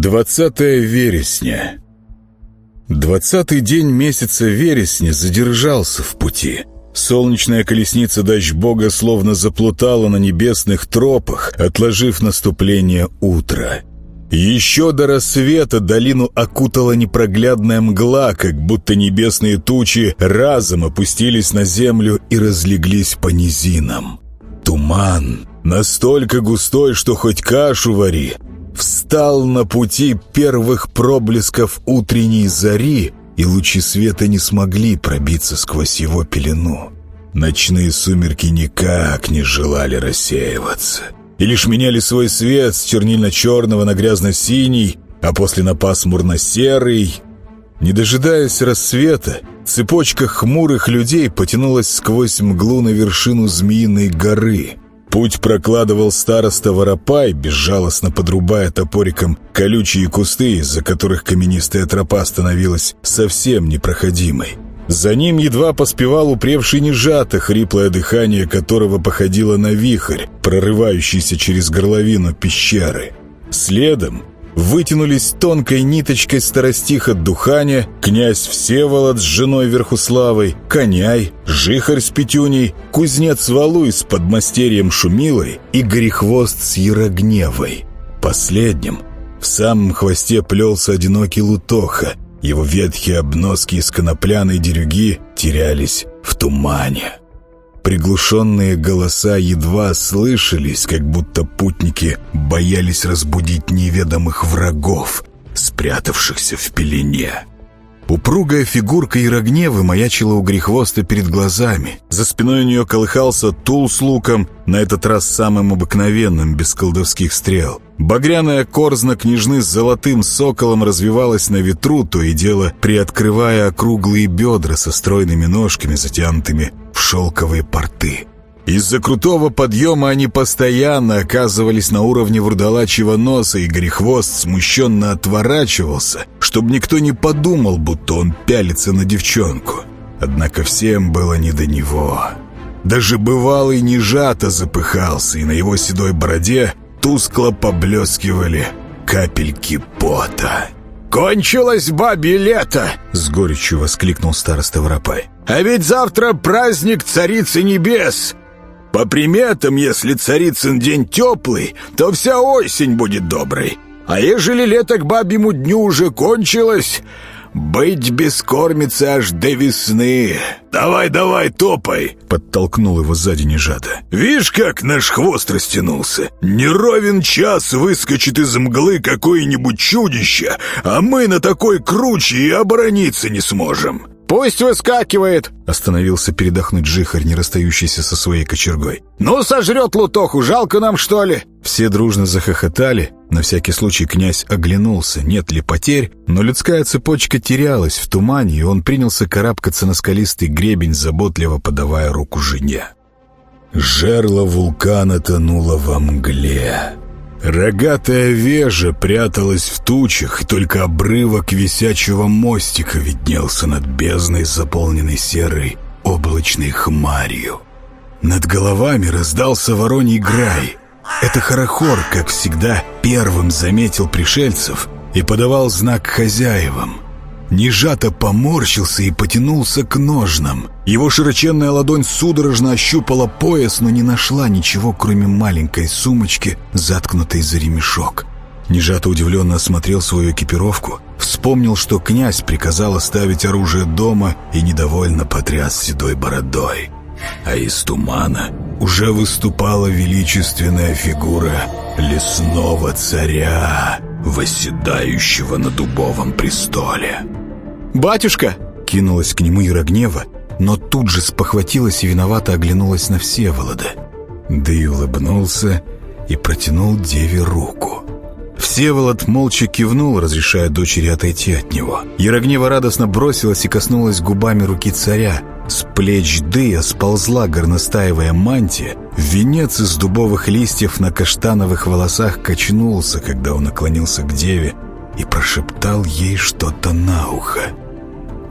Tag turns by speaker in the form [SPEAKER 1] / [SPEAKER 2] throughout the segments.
[SPEAKER 1] Двадцатое вересня. Двадцатый день месяца вересня задержался в пути. Солнечная колесница дождь бога словно заплутала на небесных тропах, отложив наступление утра. Еще до рассвета долину окутала непроглядная мгла, как будто небесные тучи разом опустились на землю и разлеглись по низинам. Туман, настолько густой, что хоть кашу вари, встал на пути первых проблесков утренней зари, и лучи света не смогли пробиться сквозь его пелену. Ночные сумерки никак не желали рассеиваться, и лишь меняли свой свет с чернильно-черного на грязно-синий, а после на пасмурно-серый. Не дожидаясь рассвета, цепочка хмурых людей потянулась сквозь мглу на вершину Змеиной горы — Путь прокладывал староста Воропай, безжалостно подрубая топориком колючие кусты, из-за которых каменистая тропа становилась совсем непроходимой. За ним едва поспевал упревший нежато, хриплое дыхание которого походило на вихрь, прорывающийся через горловину пещеры. Следом вытянулись тонкой ниточкой старостиха Духаня, князь Всеволод с женой Верхуславой, Коняй, Жихарь с Петюней, кузнец Валуй с подмастерьем Шумилой и Горехвост с Ярогневой. Последним в самом хвосте плелся одинокий Лутоха, его ветхие обноски из конопляной дерюги терялись в тумане. Приглушенные голоса едва слышались, как будто путники боялись разбудить неведомых врагов, спрятавшихся в пелене. Упругая фигурка Ярогневы маячила у грехвоста перед глазами. За спиной у нее колыхался тул с луком, на этот раз самым обыкновенным, без колдовских стрел. Багряная корзна княжны с золотым соколом развивалась на ветру, то и дело приоткрывая округлые бедра со стройными ножками, затянутыми в шелковые порты. Из-за крутого подъема они постоянно оказывались на уровне вурдалачьего носа, и Грехвост смущенно отворачивался, чтобы никто не подумал, будто он пялится на девчонку. Однако всем было не до него. Даже бывалый нежато запыхался, и на его седой бороде тускло поблескивали капельки пота.
[SPEAKER 2] «Кончилось бабе лето!»
[SPEAKER 1] — с горечью воскликнул староста Воропай.
[SPEAKER 2] «А ведь завтра праздник Царицы Небес! По приметам, если царицын день теплый, то вся осень будет доброй. А ежели лето к бабьему дню уже кончилось, быть бескормицы аж до весны. Давай, давай, топай!»
[SPEAKER 1] Подтолкнул его сзади нежато.
[SPEAKER 2] «Вишь, как наш хвост растянулся? Не ровен час выскочит из мглы какое-нибудь чудище, а мы на такой круче и оборониться не сможем.
[SPEAKER 3] «Пусть выскакивает!»
[SPEAKER 1] — остановился передохнуть жихарь, не расстающийся со своей кочергой.
[SPEAKER 3] «Ну, сожрет лутоху, жалко нам, что ли?»
[SPEAKER 1] Все дружно захохотали. На всякий случай князь оглянулся, нет ли потерь, но людская цепочка терялась в тумане, и он принялся карабкаться на скалистый гребень, заботливо подавая руку жене. Жерло вулкана тонуло во мгле. Рогатая вежа пряталась в тучах, и только обрывок висячего мостика виднелся над бездной, заполненной серой облачной хмарью. Над головами раздался вороний грай. Это Харахор, как всегда, первым заметил пришельцев и подавал знак хозяевам. Нежато поморщился и потянулся к ножнам. Его широченная ладонь судорожно ощупала пояс, но не нашла ничего, кроме маленькой сумочки, заткнутой за ремешок. Нежато удивленно осмотрел свою экипировку, вспомнил, что князь приказал оставить оружие дома и недовольно потряс седой бородой. А из тумана уже выступала величественная фигура лесного царя, восседающего на дубовом престоле.
[SPEAKER 3] «Батюшка!»
[SPEAKER 1] — кинулась к нему Ярогнева, но тут же спохватилась и виновато оглянулась на Всеволода. Да и улыбнулся и протянул деве руку. Всеволод молча кивнул, разрешая дочери отойти от него. Ярогнева радостно бросилась и коснулась губами руки царя. С плеч Дыя сползла горностаевая мантия. Венец из дубовых листьев на каштановых волосах качнулся, когда он наклонился к деве и прошептал ей что-то на ухо.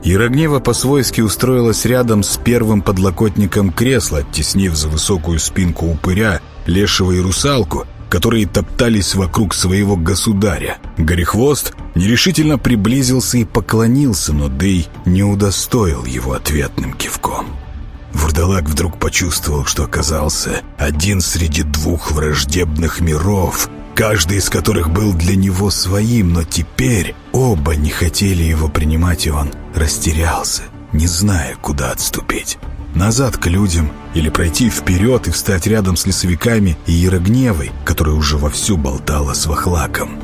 [SPEAKER 1] Ярогнева по-свойски устроилась рядом с первым подлокотником кресла, оттеснив за высокую спинку упыря, лешего и русалку, которые топтались вокруг своего государя. Горехвост нерешительно приблизился и поклонился, но Дэй не удостоил его ответным кивком. Вурдалак вдруг почувствовал, что оказался один среди двух враждебных миров, каждый из которых был для него своим, но теперь оба не хотели его принимать, и он растерялся, не зная, куда отступить. Назад к людям или пройти вперед и встать рядом с лесовиками и Ярогневой, которая уже вовсю болтала с Вахлаком.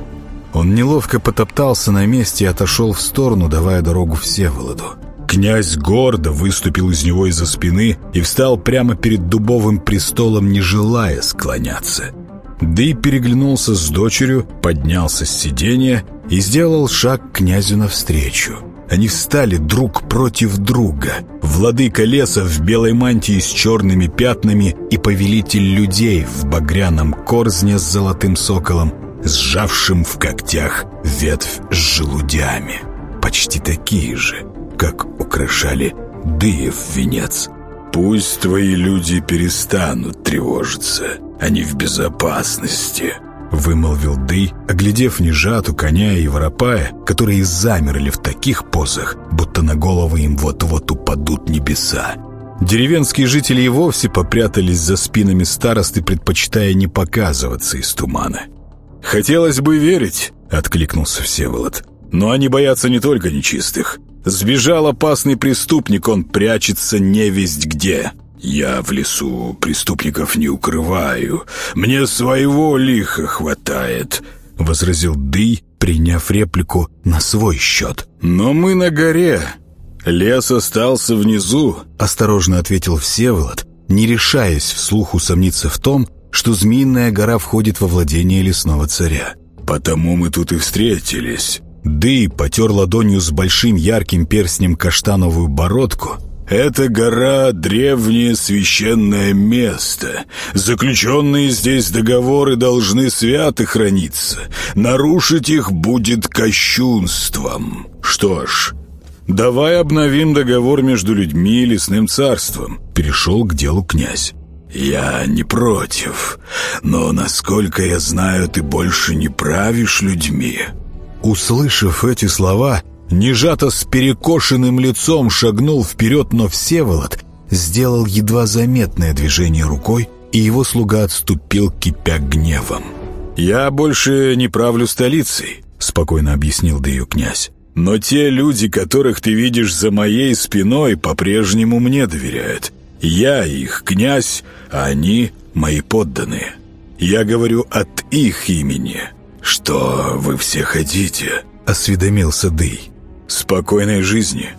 [SPEAKER 1] Он неловко потоптался на месте и отошел в сторону, давая дорогу Всеволоду. Князь гордо выступил из него из-за спины и встал прямо перед дубовым престолом, не желая склоняться. Да переглянулся с дочерью, поднялся с сиденья и сделал шаг князю навстречу. Они встали друг против друга. Владыка леса в белой мантии с черными пятнами и повелитель людей в багряном корзне с золотым соколом, сжавшим в когтях ветвь с желудями. Почти такие же, как украшали Дыев венец. «Пусть твои люди перестанут тревожиться. Они в безопасности», — вымолвил Дый, оглядев Нежату, коня и Воропая, которые замерли в таких позах, будто на головы им вот-вот упадут небеса. Деревенские жители и вовсе попрятались за спинами старосты, предпочитая не показываться из тумана. «Хотелось бы верить», — откликнулся Всеволод. «Но они боятся не только нечистых. Сбежал опасный преступник, он прячется невесть где. Я в лесу преступников не укрываю. Мне своего лиха хватает», — возразил Дый, приняв реплику на свой счет. «Но мы на горе. Лес остался внизу», — осторожно ответил Всеволод, не решаясь вслух усомниться в том, что Змеиная гора входит во владение лесного царя. «Потому мы тут и встретились». Дый потер ладонью с большим ярким перстнем каштановую бородку. «Это гора — древнее священное место. Заключенные здесь договоры должны свято храниться. Нарушить их будет кощунством. Что ж, давай обновим договор между людьми и лесным царством», — перешел к делу князь. «Я не против, но, насколько я знаю, ты больше не правишь людьми». Услышав эти слова, Нежато с перекошенным лицом шагнул вперед, но Всеволод сделал едва заметное движение рукой, и его слуга отступил, кипя гневом. «Я больше не правлю столицей», — спокойно объяснил да ее князь. «Но те люди, которых ты видишь за моей спиной, по-прежнему мне доверяют. Я их князь, а они мои подданные. Я говорю от их имени. Что вы все хотите?» — осведомился Дый. «Спокойной жизни.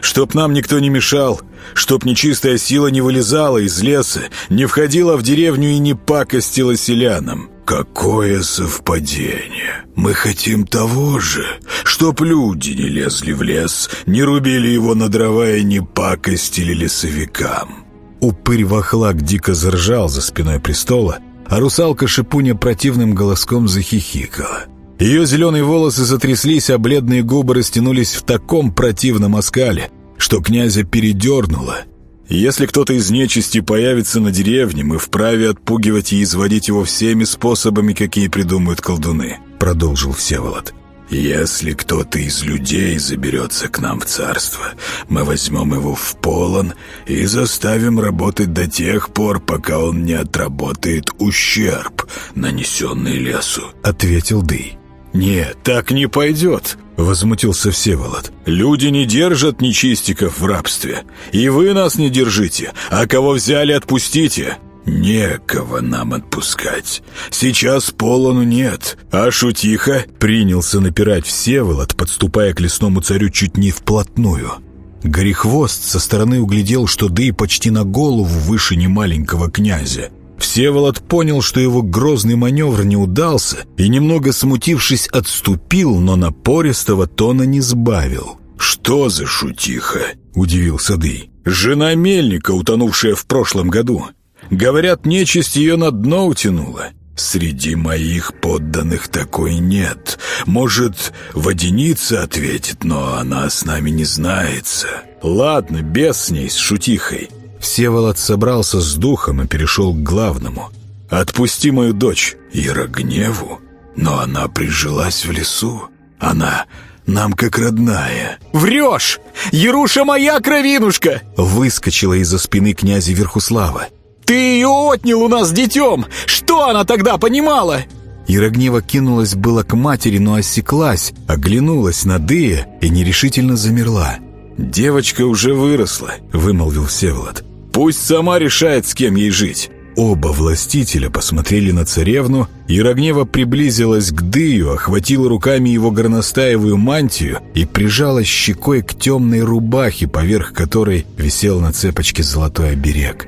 [SPEAKER 1] Чтоб нам никто не мешал, чтоб нечистая сила не вылезала из леса, не входила в деревню и не пакостила селянам. Какое совпадение! Мы хотим того же, чтоб люди не лезли в лес, не рубили его на дрова и не пакостили лесовикам». Упырь Вахлак дико заржал за спиной престола, а русалка Шипуня противным голоском захихикала. Ее зеленые волосы затряслись, а бледные губы растянулись в таком противном оскале, что князя передернуло. Если кто-то из нечисти появится на деревне, мы вправе отпугивать и изводить его всеми способами, какие придумают колдуны», — продолжил Всеволод. «Если кто-то из людей заберется к нам в царство, мы возьмем его в полон и заставим работать до тех пор, пока он не отработает ущерб, нанесенный лесу», — ответил Дый. «Нет, так не пойдет», — возмутился Всеволод. «Люди не держат нечистиков в рабстве. И вы нас не держите, а кого взяли, отпустите». «Некого нам отпускать. Сейчас полону нет. А шутиха?» Принялся напирать Всеволод, подступая к лесному царю чуть не вплотную. Горехвост со стороны углядел, что Дэй почти на голову выше немаленького князя. Всеволод понял, что его грозный маневр не удался, и, немного смутившись, отступил, но напористого тона не сбавил. «Что за шутиха?» — удивился Дый. «Жена мельника, утонувшая в прошлом году. Говорят, нечисть ее на дно утянула. Среди моих подданных такой нет. Может, водяница ответит, но она с нами не знается. Ладно, без с ней, с шутихой. Всеволод собрался с духом и перешел к главному.
[SPEAKER 2] Отпусти мою дочь, Ярогневу. Но она прижилась в лесу. Она нам как родная».
[SPEAKER 3] «Врешь! Яруша моя кровинушка!»
[SPEAKER 1] Выскочила из-за спины князя Верхуслава.
[SPEAKER 3] «Ты ее отнял у нас детем! Что она тогда понимала?»
[SPEAKER 1] Ярогнева кинулась было к матери, но осеклась, оглянулась на Дыя и нерешительно замерла. «Девочка уже выросла», — вымолвил Всеволод. «Пусть сама решает, с кем ей жить». Оба властителя посмотрели на царевну, Ярогнева приблизилась к Дыю, охватила руками его горностаевую мантию и прижала щекой к темной рубахе, поверх которой висел на цепочке золотой оберег.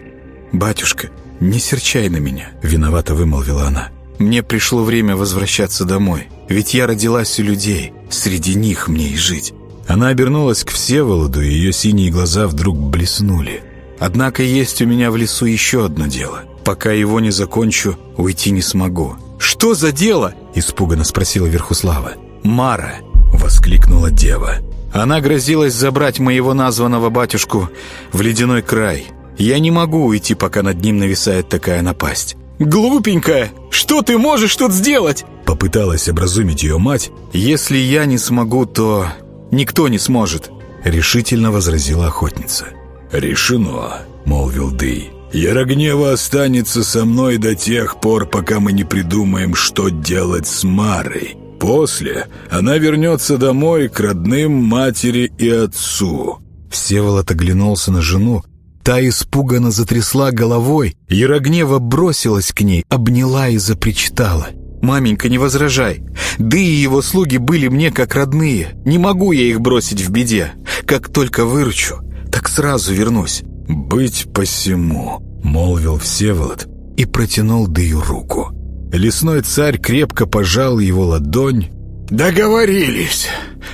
[SPEAKER 1] «Батюшка, не серчай на меня», — виновато вымолвила она. «Мне пришло время возвращаться домой, ведь я родилась у людей, среди них мне и жить». Она обернулась к Всеволоду, и ее синие глаза вдруг блеснули. «Однако есть у меня в лесу еще одно дело. Пока его не закончу, уйти не смогу».
[SPEAKER 3] «Что за дело?»
[SPEAKER 1] — испуганно спросила Верхуслава. «Мара!» — воскликнула дева. «Она грозилась забрать моего названного батюшку в ледяной край. Я не могу уйти, пока над ним нависает такая напасть».
[SPEAKER 3] «Глупенькая! Что ты можешь тут сделать?»
[SPEAKER 1] Попыталась образумить ее мать. «Если я не смогу, то никто не сможет», — решительно возразила охотница.
[SPEAKER 2] «Решено», — молвил Дый. «Ярогнева останется со мной до тех пор, пока мы не придумаем, что делать с Марой. После она вернется домой к родным матери и отцу».
[SPEAKER 1] Всеволод оглянулся на жену. Та испуганно затрясла головой. Ярогнева бросилась к ней, обняла и запричитала. «Маменька, не возражай. Да и его слуги были мне как родные. Не могу я их бросить в беде. Как только выручу, так сразу вернусь». «Быть посему», — молвил Всеволод и протянул Дыю руку. Лесной царь крепко пожал его ладонь.
[SPEAKER 3] «Договорились!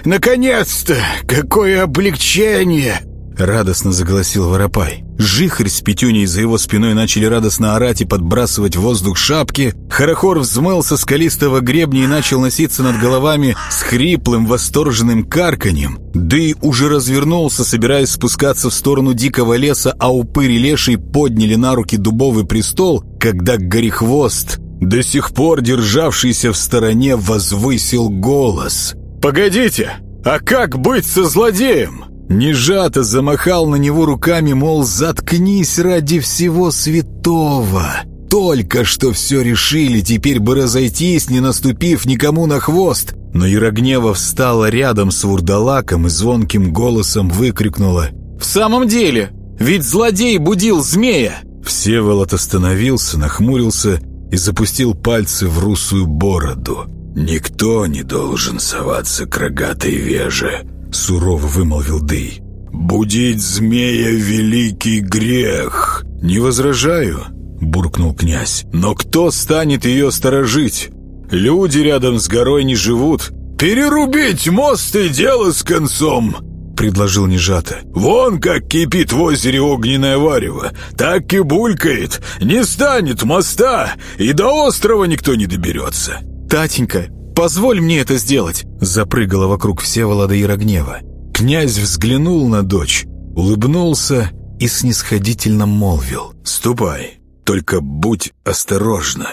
[SPEAKER 3] Наконец-то! Какое облегчение!»
[SPEAKER 1] Радостно заголосил Воропай. Жихарь с Петюней за его спиной начали радостно орать и подбрасывать в воздух шапки. Хорохор взмыл со скалистого гребня и начал носиться над головами с хриплым восторженным карканьем. Дый уже развернулся, собираясь спускаться в сторону дикого леса, а упырь и леший подняли на руки дубовый престол, когда Горехвост, до сих пор державшийся в стороне, возвысил голос.
[SPEAKER 3] «Погодите! А как быть со злодеем?»
[SPEAKER 1] Нежато замахал на него руками, мол, заткнись ради всего святого. Только что все решили, теперь бы разойтись, не наступив никому на хвост. Но Ярогнева встала рядом с вурдалаком и звонким голосом выкрикнула.
[SPEAKER 3] «В самом деле, ведь злодей будил змея!»
[SPEAKER 1] Всеволод остановился, нахмурился и запустил пальцы в русую бороду.
[SPEAKER 2] «Никто не должен соваться к рогатой веже», — сурово вымолвил Дый. «Будить змея — великий грех!»
[SPEAKER 1] «Не возражаю», — буркнул князь. «Но кто станет ее сторожить? Люди рядом с горой не живут».
[SPEAKER 2] «Перерубить мост и дело с концом!»
[SPEAKER 1] — предложил Нежата.
[SPEAKER 2] «Вон как кипит в озере огненное варево, так и булькает. Не станет моста, и до острова никто не доберется».
[SPEAKER 3] «Татенька, позволь мне это сделать!»
[SPEAKER 1] Запрыгала вокруг Всеволода Ярогнева. Князь взглянул на дочь, улыбнулся и снисходительно молвил. «Ступай, только будь осторожна».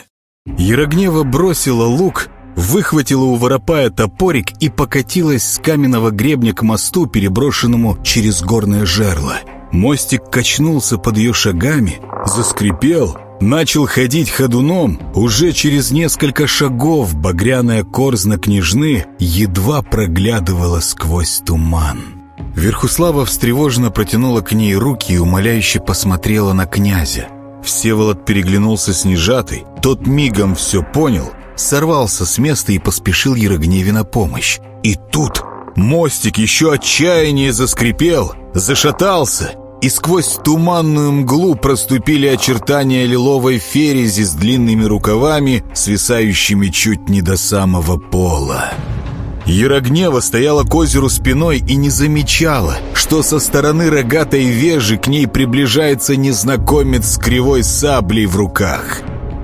[SPEAKER 1] Ярогнева бросила лук, выхватила у воропая топорик и покатилась с каменного гребня к мосту, переброшенному через горное жерло. Мостик качнулся под ее шагами, заскрипел, начал ходить ходуном. Уже через несколько шагов багряная корзна княжны едва проглядывала сквозь туман. Верхуслава встревоженно протянула к ней руки и умоляюще посмотрела на князя. Всеволод переглянулся с Нежатой, тот мигом все понял, сорвался с места и поспешил Ярогневе на помощь. И тут мостик еще отчаяннее заскрипел, зашатался — и сквозь туманную мглу проступили очертания лиловой ферези с длинными рукавами, свисающими чуть не до самого пола. Ярогнева стояла к озеру спиной и не замечала, что со стороны рогатой вежи к ней приближается незнакомец с кривой саблей в руках.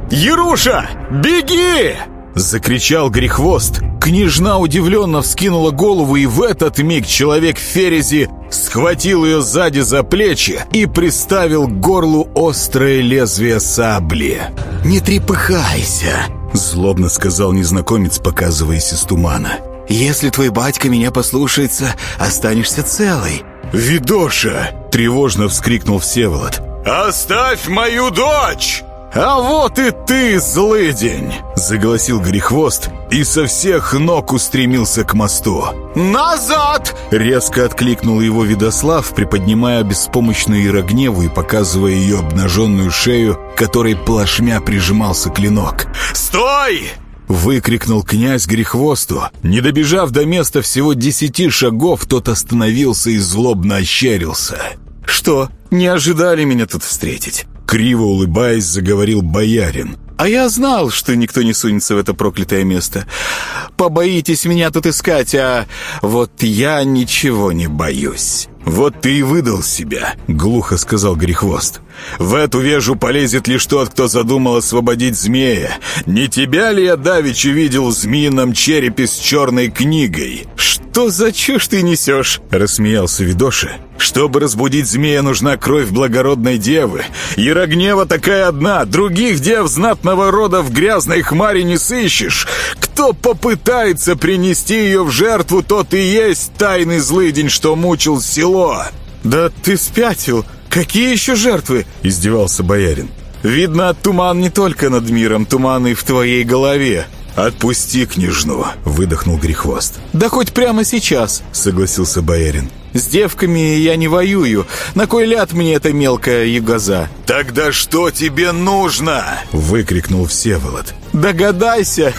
[SPEAKER 3] «Яруша, беги!»
[SPEAKER 1] Закричал Грехвост. Княжна удивленно вскинула голову, и в этот миг человек в Ферези схватил ее сзади за плечи и приставил к горлу острое лезвие сабли.
[SPEAKER 2] «Не трепыхайся!» — злобно сказал незнакомец, показываясь из тумана. «Если твой батька меня послушается, останешься целой».
[SPEAKER 1] «Видоша!» — тревожно вскрикнул Всеволод. «Оставь мою дочь!» «А вот и ты, злый день!» — заголосил Грехвост и со всех ног устремился к мосту. «Назад!» — резко откликнул его Видослав, приподнимая беспомощную Ирогневу и показывая ее обнаженную шею, которой плашмя прижимался клинок. «Стой!» — выкрикнул князь Грехвосту. Не добежав до места всего десяти шагов, тот остановился и злобно ощерился. «Что, не ожидали меня тут встретить?» Криво улыбаясь, заговорил боярин. «А я знал, что никто не сунется в это проклятое место. Побоитесь меня тут искать, а вот я ничего не боюсь». «Вот ты и выдал себя», — глухо сказал Грехвост. «В эту вежу полезет лишь тот, кто задумал освободить змея. Не тебя ли я давеча видел в змеином черепе с черной книгой?» «Что за чушь ты несешь?» — рассмеялся Видоша. «Чтобы разбудить змея, нужна кровь благородной девы. Ярогнева такая одна, других дев знатного рода в грязной хмаре не сыщешь. Кто попытается принести ее в жертву, тот и есть тайный злыдень, что мучил село». «Да ты спятил! Какие еще жертвы?» — издевался боярин. «Видно, туман не только над миром, туман и в твоей голове. «Отпусти княжну!» — выдохнул Грехвост. «Да хоть прямо сейчас!» — согласился боярин. «С девками я не воюю. На кой ляд мне эта мелкая ягоза?» «Тогда что тебе нужно?» — выкрикнул Всеволод. «Догадайся!»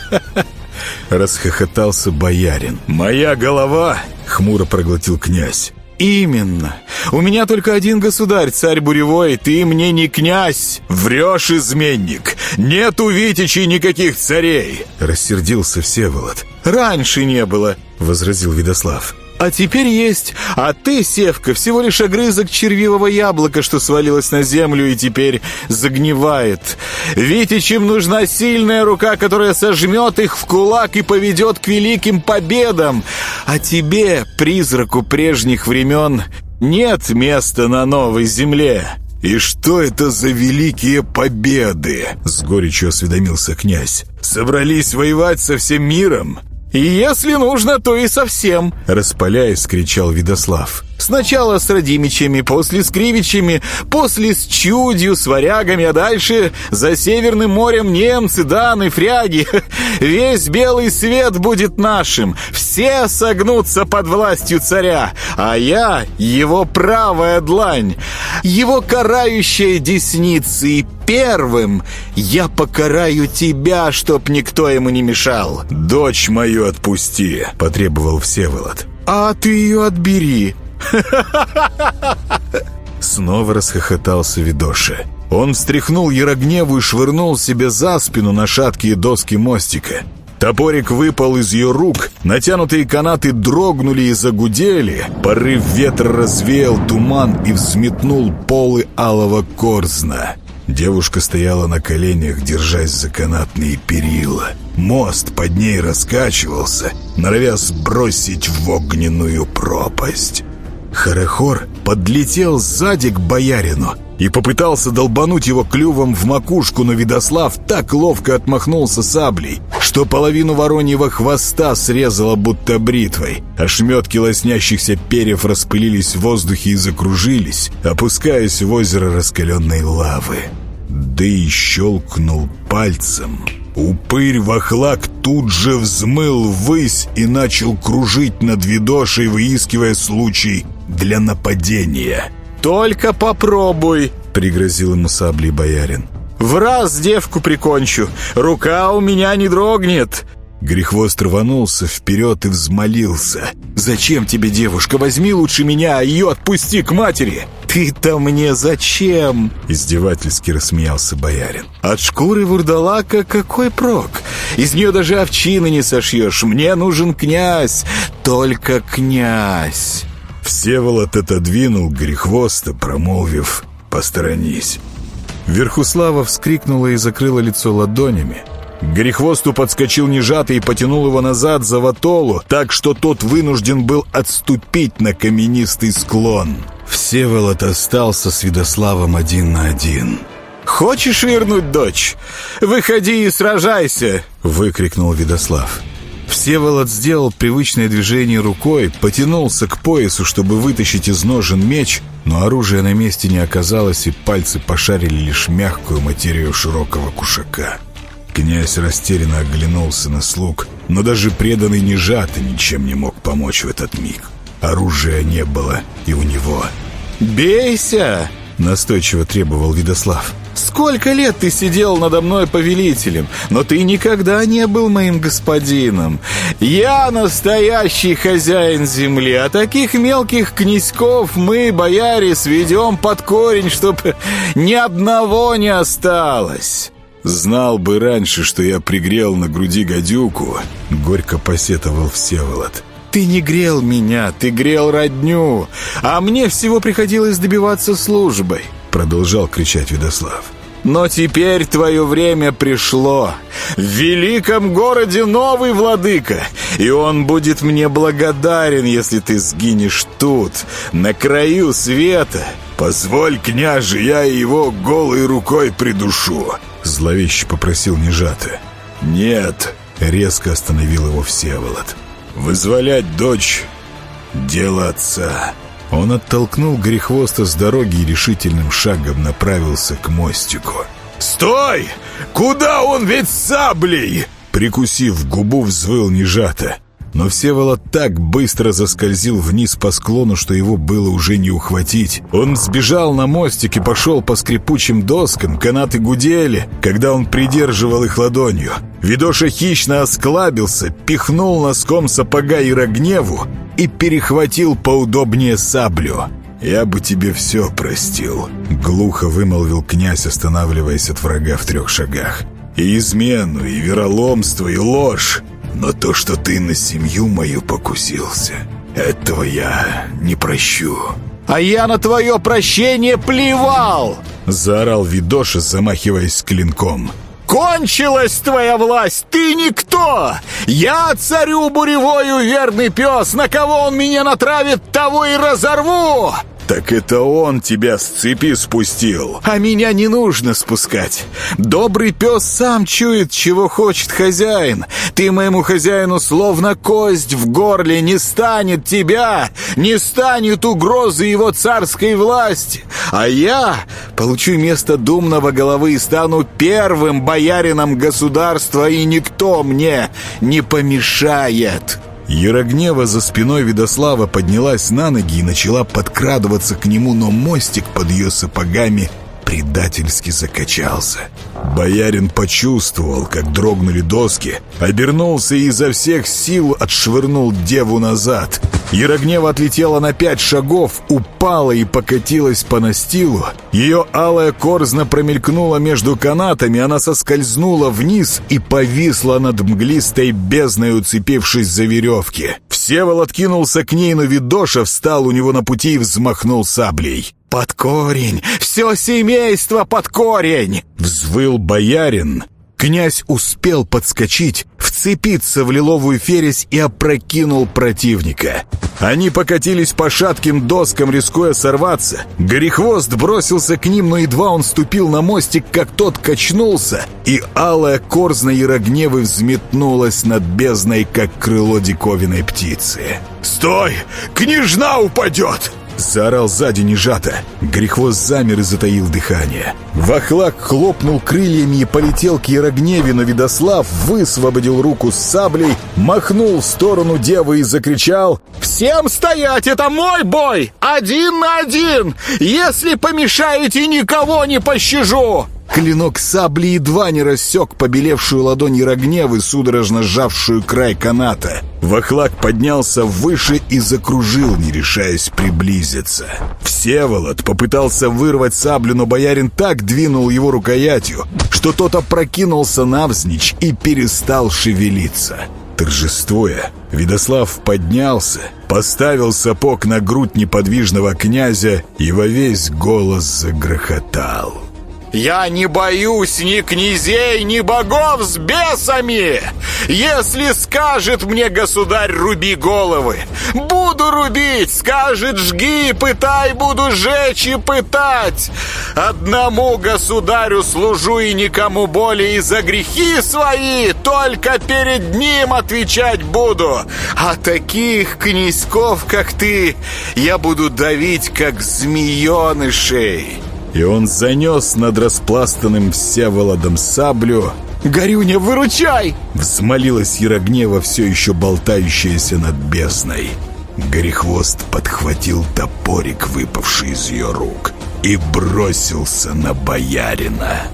[SPEAKER 1] Расхохотался боярин. «Моя голова!» — хмуро проглотил князь. «Именно. У меня только один государь, царь Буревой, ты мне не князь. Врешь, изменник. Нет у Витичей никаких царей!» Рассердился Всеволод. «Раньше не было», — возразил Видослав. А теперь есть. А ты, Севка, всего лишь огрызок червивого яблока, что свалилось на землю и теперь загнивает. Витичам нужна сильная рука, которая сожмет их в кулак и поведет к великим победам. А тебе, призраку прежних времен, нет места на новой земле». «И что это за великие победы?» — с горечью осведомился князь. «Собрались воевать со всем миром?» «И если нужно, то и совсем!» Распаляясь, кричал Видослав. «Сначала с Радимичами, после с Кривичами, после с Чудью, с варягами, а дальше за Северным морем немцы, даны, фряги. Весь белый свет будет нашим, все согнутся под властью царя, а я его правая длань, его карающая десница и первым я покараю тебя, чтоб никто ему не мешал. Дочь мою отпусти, потребовал Всеволод. А ты ее отбери. Снова расхохотался Видоша. Он встряхнул Ярогневу и швырнул себе за спину на шаткие доски мостика. Топорик выпал из ее рук, натянутые канаты дрогнули и загудели. Порыв ветра развеял туман и взметнул полы алого корзна. Девушка стояла на коленях, держась за канатные перила. Мост под ней раскачивался, норовя сбросить в огненную пропасть. Харахор подлетел сзади к боярину и попытался долбануть его клювом в макушку, но Видослав так ловко отмахнулся саблей, что половину вороньего хвоста срезало будто бритвой. Ошметки лоснящихся перьев распылились в воздухе и закружились, опускаясь в озеро раскаленной лавы. Да и щелкнул пальцем. Упырь вахлак тут же взмыл ввысь и начал кружить над видошей, выискивая случай для нападения. «Только попробуй!» — пригрозил ему саблей боярин. «В раз девку прикончу! Рука у меня не дрогнет!» Грехвост рванулся вперед и взмолился. «Зачем тебе, девушка? Возьми лучше меня, а ее отпусти к матери!» «Ты-то мне зачем?» — издевательски рассмеялся боярин. «От шкуры вурдалака какой прок? Из нее даже овчины не сошьешь. Мне нужен князь, только князь!» Всеволод отодвинул грехвоста, промолвив «Посторонись». Верхуслава вскрикнула и закрыла лицо ладонями. Горехвосту подскочил нежатый и потянул его назад за ватолу, так что тот вынужден был отступить на каменистый склон. Всеволод остался с Свидославом один на один.
[SPEAKER 3] «Хочешь вернуть дочь? Выходи и сражайся!»
[SPEAKER 1] — выкрикнул Видослав. Всеволод сделал привычное движение рукой, потянулся к поясу, чтобы вытащить из ножен меч, но оружия на месте не оказалось, и пальцы пошарили лишь мягкую материю широкого кушака. Князь растерянно оглянулся на слуг, но даже преданный нежатый ничем не мог помочь в этот миг. Оружия не было и у него.
[SPEAKER 3] «Бейся!»
[SPEAKER 1] — настойчиво требовал Видослав.
[SPEAKER 3] Сколько лет ты сидел надо мной повелителем, но ты никогда не был моим господином. Я настоящий хозяин земли, а таких мелких князьков мы, бояре, сведем под корень, чтобы ни одного не осталось».
[SPEAKER 1] «Знал бы раньше, что я пригрел на груди гадюку», — горько посетовал Всеволод.
[SPEAKER 3] «Ты не грел меня, ты грел родню, а мне всего приходилось добиваться службой
[SPEAKER 1] продолжал кричать Видослав.
[SPEAKER 3] Но теперь твое время пришло. В великом городе новый владыка, и он будет мне благодарен, если ты сгинешь тут, на краю света.
[SPEAKER 2] Позволь, княже, я его голой рукой придушу,
[SPEAKER 1] зловеще попросил Нежата.
[SPEAKER 2] Нет,
[SPEAKER 1] резко остановил его Всеволод.
[SPEAKER 2] Вызволять дочь — дело отца.
[SPEAKER 1] Он оттолкнул Грехвоста с дороги и решительным шагом направился к мостику.
[SPEAKER 2] «Стой! Куда он ведь саблей?»
[SPEAKER 1] Прикусив губу, взвыл Нежата. Но Всеволод так быстро заскользил вниз по склону, что его было уже не ухватить. Он сбежал на мостик и пошел по скрипучим доскам, канаты гудели, когда он придерживал их ладонью. Видоша хищно осклабился, пихнул носком сапога Ирогневу и перехватил поудобнее саблю. «Я бы тебе все простил», — глухо вымолвил князь, останавливаясь от врага в трех шагах. «И измену, и вероломство, и ложь. Но то, что ты на семью мою покусился, этого я не прощу».
[SPEAKER 3] «А я на твое прощение плевал!»
[SPEAKER 1] Заорал Видоша, замахиваясь клинком.
[SPEAKER 3] «Кончилась твоя власть! Ты никто! Я царю буревою верный пес! На кого он меня натравит, того и разорву!»
[SPEAKER 1] «Так это он тебя с цепи спустил!»
[SPEAKER 3] «А меня не нужно спускать! Добрый пес сам чует, чего хочет хозяин! Ты моему хозяину словно кость в горле не станет тебя! Не станет угрозы его царской власти! А я получу место думного головы и стану первым боярином государства, и никто мне не помешает!»
[SPEAKER 1] Ярогнева за спиной Видослава поднялась на ноги и начала подкрадываться к нему, но мостик под ее сапогами предательски закачался. Боярин почувствовал, как дрогнули доски, обернулся и изо всех сил отшвырнул деву назад. Ярогнева отлетела на пять шагов, упала и покатилась по настилу. Ее алая корзна промелькнула между канатами, она соскользнула вниз и повисла над мглистой бездной, уцепившись за веревки. Всеволод кинулся к ней, но Видоша встал у него на пути и взмахнул саблей.
[SPEAKER 3] «Под корень! Все семейство под корень!»
[SPEAKER 1] Взвыл боярин. Князь успел подскочить, вцепиться в лиловую фересь и опрокинул противника. Они покатились по шатким доскам, рискуя сорваться. Горехвост бросился к ним, но едва он ступил на мостик, как тот качнулся, и алая корзна Ярогневы взметнулась над бездной, как крыло диковинной птицы.
[SPEAKER 2] «Стой! Княжна упадет!»
[SPEAKER 1] Заорал сзади нежато. Грехвост замер и затаил дыхание. Вахлак хлопнул крыльями и полетел к Ярогневе, но Видослав высвободил руку с саблей, махнул в сторону девы и закричал
[SPEAKER 3] «Всем стоять! Это мой бой! Один на один! Если помешаете, никого не пощажу!»
[SPEAKER 1] Клинок сабли едва не рассек побелевшую ладонь Ярогневы, судорожно сжавшую край каната. Вахлак поднялся выше и закружил, не решаясь приблизиться. Всеволод попытался вырвать саблю, но боярин так двинул его рукоятью, что тот опрокинулся навзничь и перестал шевелиться. Торжествуя, Видослав поднялся, поставил сапог на грудь неподвижного князя и во весь голос загрохотал.
[SPEAKER 2] Я не боюсь ни князей, ни богов с бесами! Если скажет мне государь, руби головы, буду рубить, скажет, жги, пытай, буду жечь и пытать. Одному государю служу и никому более и за грехи свои, только перед ним отвечать буду. А таких князьков, как ты, я буду давить, как змеенышей»
[SPEAKER 1] и он занес над распластанным Всеволодом саблю.
[SPEAKER 2] «Горюня, выручай!»
[SPEAKER 1] Взмолилась Ярогнева, все еще болтающаяся над бездной. Горехвост подхватил топорик, выпавший из ее рук, и бросился на боярина.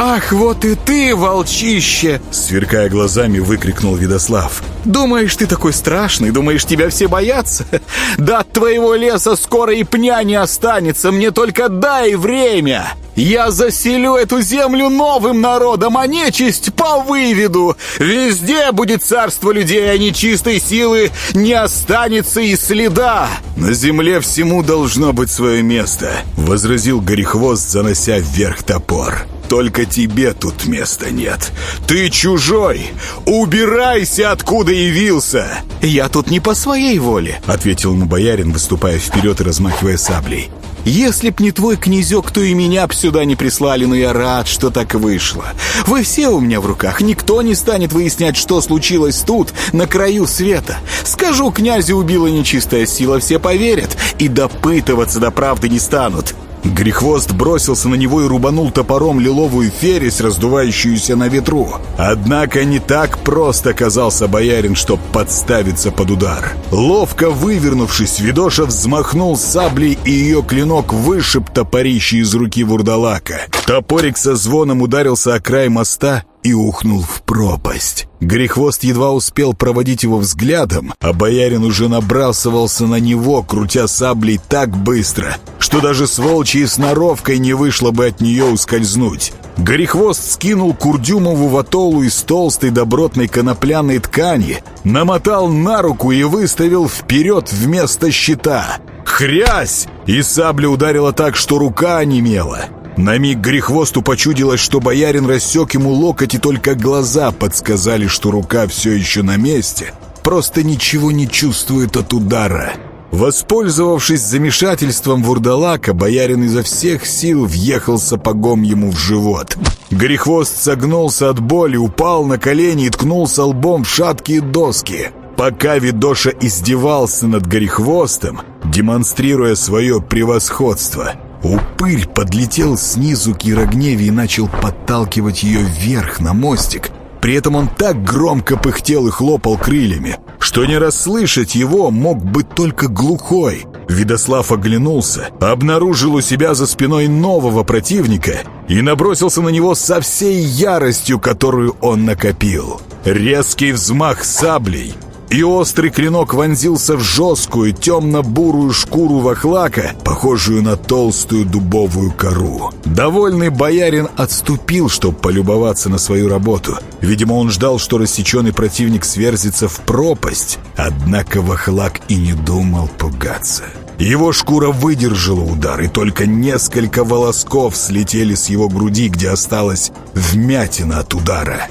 [SPEAKER 2] «Ах, вот и ты, волчище!»
[SPEAKER 1] Сверкая глазами, выкрикнул Видослав.
[SPEAKER 2] «Думаешь, ты такой страшный? Думаешь, тебя все боятся? Да от твоего леса скоро и пня не останется, мне только дай время!» Я заселю эту землю новым народом, а нечисть повыведу. Везде будет царство людей, а нечистой силы не останется и следа.
[SPEAKER 1] На земле всему должно быть свое место, возразил Горехвост, занося вверх топор. Только тебе тут места нет. Ты чужой. Убирайся, откуда явился.
[SPEAKER 2] Я тут не по своей воле,
[SPEAKER 1] ответил ему боярин, выступая вперед и размахивая саблей.
[SPEAKER 2] Если б не твой князек, то и меня б сюда не прислали, но я рад, что так вышло. Вы все у меня в руках, никто не станет выяснять, что случилось тут, на краю света. Скажу, князя убила нечистая сила, все поверят, и допытываться до правды не станут.
[SPEAKER 1] Грехвост бросился на него и рубанул топором лиловую фересь, раздувающуюся на ветру. Однако не так просто оказался боярин, чтоб подставиться под удар. Ловко вывернувшись, Видоша взмахнул саблей, и ее клинок вышиб топорище из руки вурдалака. Топорик со звоном ударился о край моста и ухнул в пропасть. Грехвост едва успел проводить его взглядом, а боярин уже набрасывался на него, крутя саблей так быстро, что даже с волчьей сноровкой не вышло бы от нее ускользнуть. Горехвост скинул Курдюмову ватолу из толстой добротной конопляной ткани, намотал на руку и выставил вперед вместо щита. Хрясь! И сабля ударила так, что рука онемела. На миг Грехвосту почудилось, что боярин рассек ему локоть, и только глаза подсказали, что рука все еще на месте. Просто ничего не чувствует от удара. Воспользовавшись замешательством вурдалака, боярин изо всех сил въехал сапогом ему в живот. Грехвост согнулся от боли, упал на колени и ткнулся лбом в шаткие доски. Пока Видоша издевался над Горехвостом, демонстрируя свое превосходство – Упырь подлетел снизу к Ярогневе и начал подталкивать ее вверх на мостик. При этом он так громко пыхтел и хлопал крыльями, что не расслышать его мог быть только глухой. Видослав оглянулся, обнаружил у себя за спиной нового противника и набросился на него со всей яростью, которую он накопил. Резкий взмах саблей — и острый клинок вонзился в жесткую темно-бурую шкуру вахлака, похожую на толстую дубовую кору. Довольный боярин отступил, чтобы полюбоваться на свою работу. Видимо, он ждал, что рассеченный противник сверзится в пропасть, однако вахлак и не думал пугаться. Его шкура выдержала удар, и только несколько волосков слетели с его груди, где осталась вмятина от удара.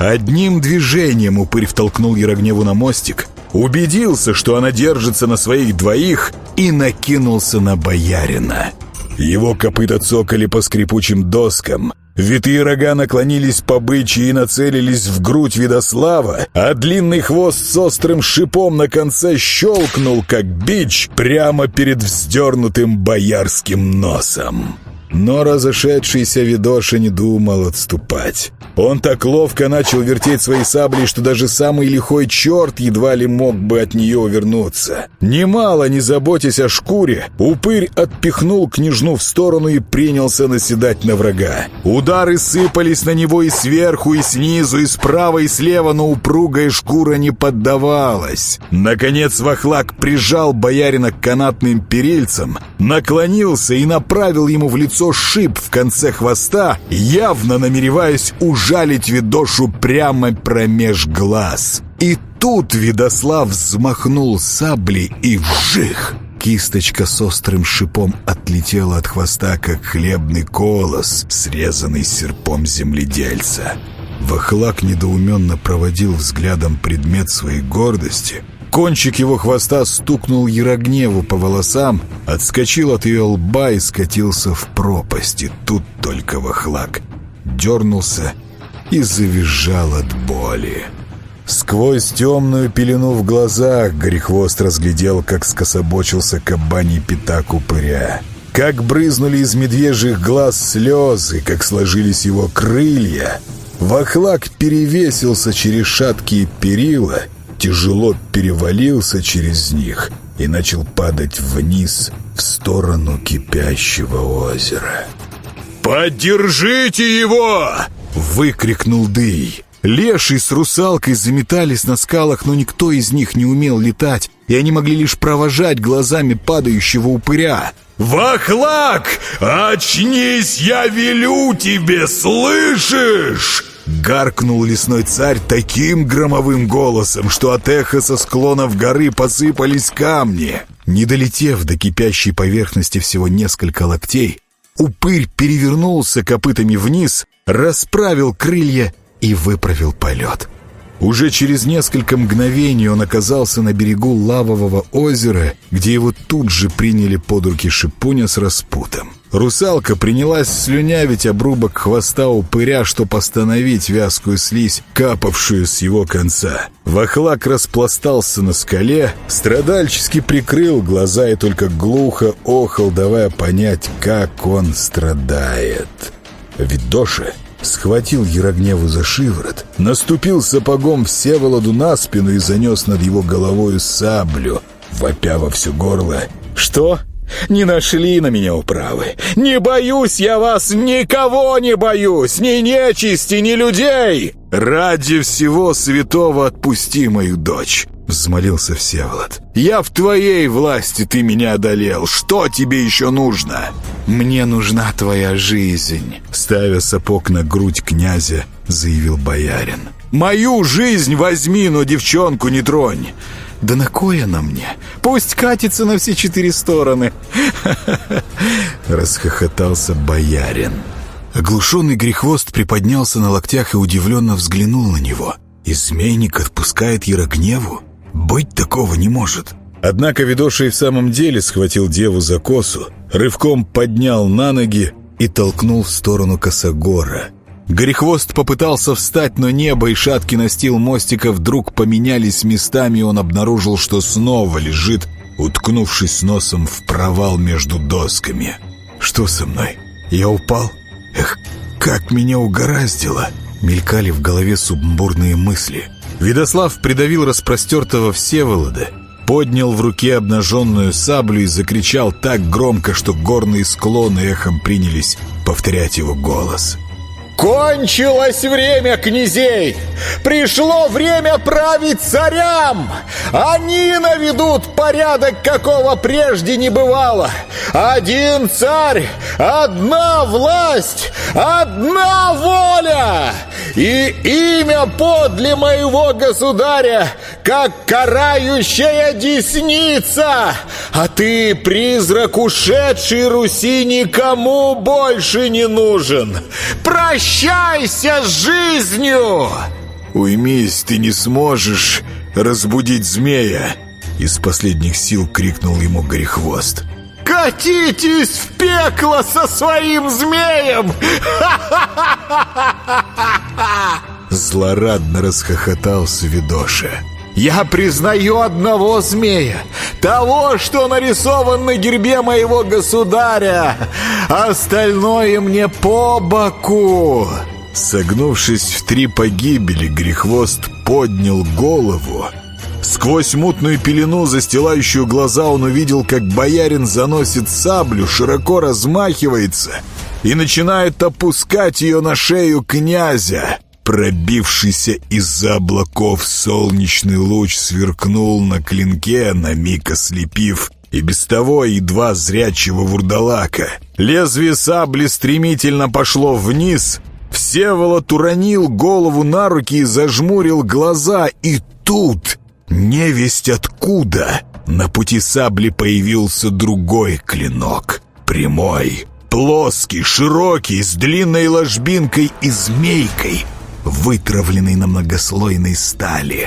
[SPEAKER 1] Одним движением упырь втолкнул Ярогневу на мостик, убедился, что она держится на своих двоих, и накинулся на боярина. Его копыта цокали по скрипучим доскам, Витые рога наклонились по бычьи и нацелились в грудь Видослава, а длинный хвост с острым шипом на конце щелкнул, как бич, прямо перед вздернутым боярским носом. Но разошедшийся Видоша не думал отступать. Он так ловко начал вертеть свои сабли, что даже самый лихой черт едва ли мог бы от нее увернуться. Немало не заботясь о шкуре, упырь отпихнул княжну в сторону и принялся наседать на врага. Удары сыпались на него и сверху, и снизу, и справа, и слева, но упругая шкура не поддавалась. Наконец Вахлак прижал боярина к канатным перильцам, наклонился и направил ему в лицо лицо шип в конце хвоста, явно намереваясь ужалить Видошу прямо промеж глаз. И тут Видослав взмахнул саблей и вжих! Кисточка с острым шипом отлетела от хвоста, как хлебный колос, срезанный серпом земледельца. Вахлак недоуменно проводил взглядом предмет своей гордости. Кончик его хвоста стукнул Ярогневу по волосам, отскочил от ее лба и скатился в пропасть. И тут только Вахлак дернулся и завизжал от боли. Сквозь темную пелену в глазах Горехвост разглядел, как скособочился кабаний пятак упыря. Как брызнули из медвежьих глаз слезы, как сложились его крылья. Вахлак перевесился через шаткие перила, тяжело перевалился через них и начал падать вниз в сторону кипящего озера.
[SPEAKER 4] «Поддержите его!»
[SPEAKER 1] — выкрикнул Дый. Леший с русалкой заметались на скалах, но никто из них не умел летать, и они могли лишь провожать глазами падающего упыря.
[SPEAKER 4] «Вахлак, очнись, я велю тебе, слышишь?»
[SPEAKER 1] Гаркнул лесной царь таким громовым голосом, что от эха со склонов горы посыпались камни. Не долетев до кипящей поверхности всего несколько локтей, упырь перевернулся копытами вниз, расправил крылья и выправил полет. Уже через несколько мгновений он оказался на берегу лавового озера, где его тут же приняли под руки шипуня с распутом. Русалка принялась слюнявить обрубок хвоста упыря, чтобы остановить вязкую слизь, капавшую с его конца. Вахлак распластался на скале, страдальчески прикрыл глаза и только глухо охал, давая понять, как он страдает. Видоша схватил Ярогневу за шиворот, наступил сапогом Всеволоду на спину и занес над его головою саблю, вопя во все горло.
[SPEAKER 4] «Что? Не нашли на меня управы? Не боюсь я вас, никого не боюсь, ни нечисти, ни людей!»
[SPEAKER 1] «Ради всего святого отпусти мою дочь!» Взмолился Всеволод. «Я в твоей власти, ты меня одолел. Что тебе еще нужно?» «Мне нужна твоя жизнь», — ставя сапог на грудь князя, заявил боярин. «Мою жизнь возьми, но девчонку не тронь!» «Да на кое она мне? Пусть катится на все четыре стороны!» Расхохотался боярин. Оглушенный грехвост приподнялся на локтях и удивленно взглянул на него. «Изменник отпускает Ярогневу? Быть такого не может!» Однако Видоша в самом деле схватил деву за косу, рывком поднял на ноги и толкнул в сторону Косогора. Горехвост попытался встать, но небо и шаткий настил мостика вдруг поменялись местами, и он обнаружил, что снова лежит, уткнувшись носом в провал между досками. «Что со мной? Я упал? Эх, как меня угораздило!» Мелькали в голове сумбурные мысли. Видослав придавил распростертого Всеволода, поднял в руке обнаженную саблю и закричал так громко, что горные склоны эхом принялись повторять его голос.
[SPEAKER 4] Кончилось время князей! Пришло время править царям! Они наведут порядок, какого прежде не бывало! Один царь, одна власть, одна воля! И имя подле моего государя, как карающая десница! А ты, призрак ушедший Руси, никому больше не нужен! Прощай! Прощайся с жизнью!»
[SPEAKER 1] «Уймись, ты не сможешь разбудить змея!» Из последних сил крикнул ему Горехвост.
[SPEAKER 4] «Катитесь в пекло со своим змеем!»
[SPEAKER 1] Злорадно расхохотался Видоша.
[SPEAKER 4] «Я признаю одного змея, того, что нарисован на гербе моего государя, остальное мне по боку!»
[SPEAKER 1] Согнувшись в три погибели, Грехвост поднял голову. Сквозь мутную пелену, застилающую глаза, он увидел, как боярин заносит саблю, широко размахивается и начинает опускать ее на шею князя. Пробившийся из-за облаков солнечный луч сверкнул на клинке, на миг ослепив и без того едва зрячего вурдалака. Лезвие сабли стремительно пошло вниз. Всеволод уронил голову на руки и зажмурил глаза. И тут, невесть откуда,
[SPEAKER 2] На пути сабли появился другой клинок. Прямой, плоский, широкий, с длинной ложбинкой и змейкой, вытравленной на многослойной стали.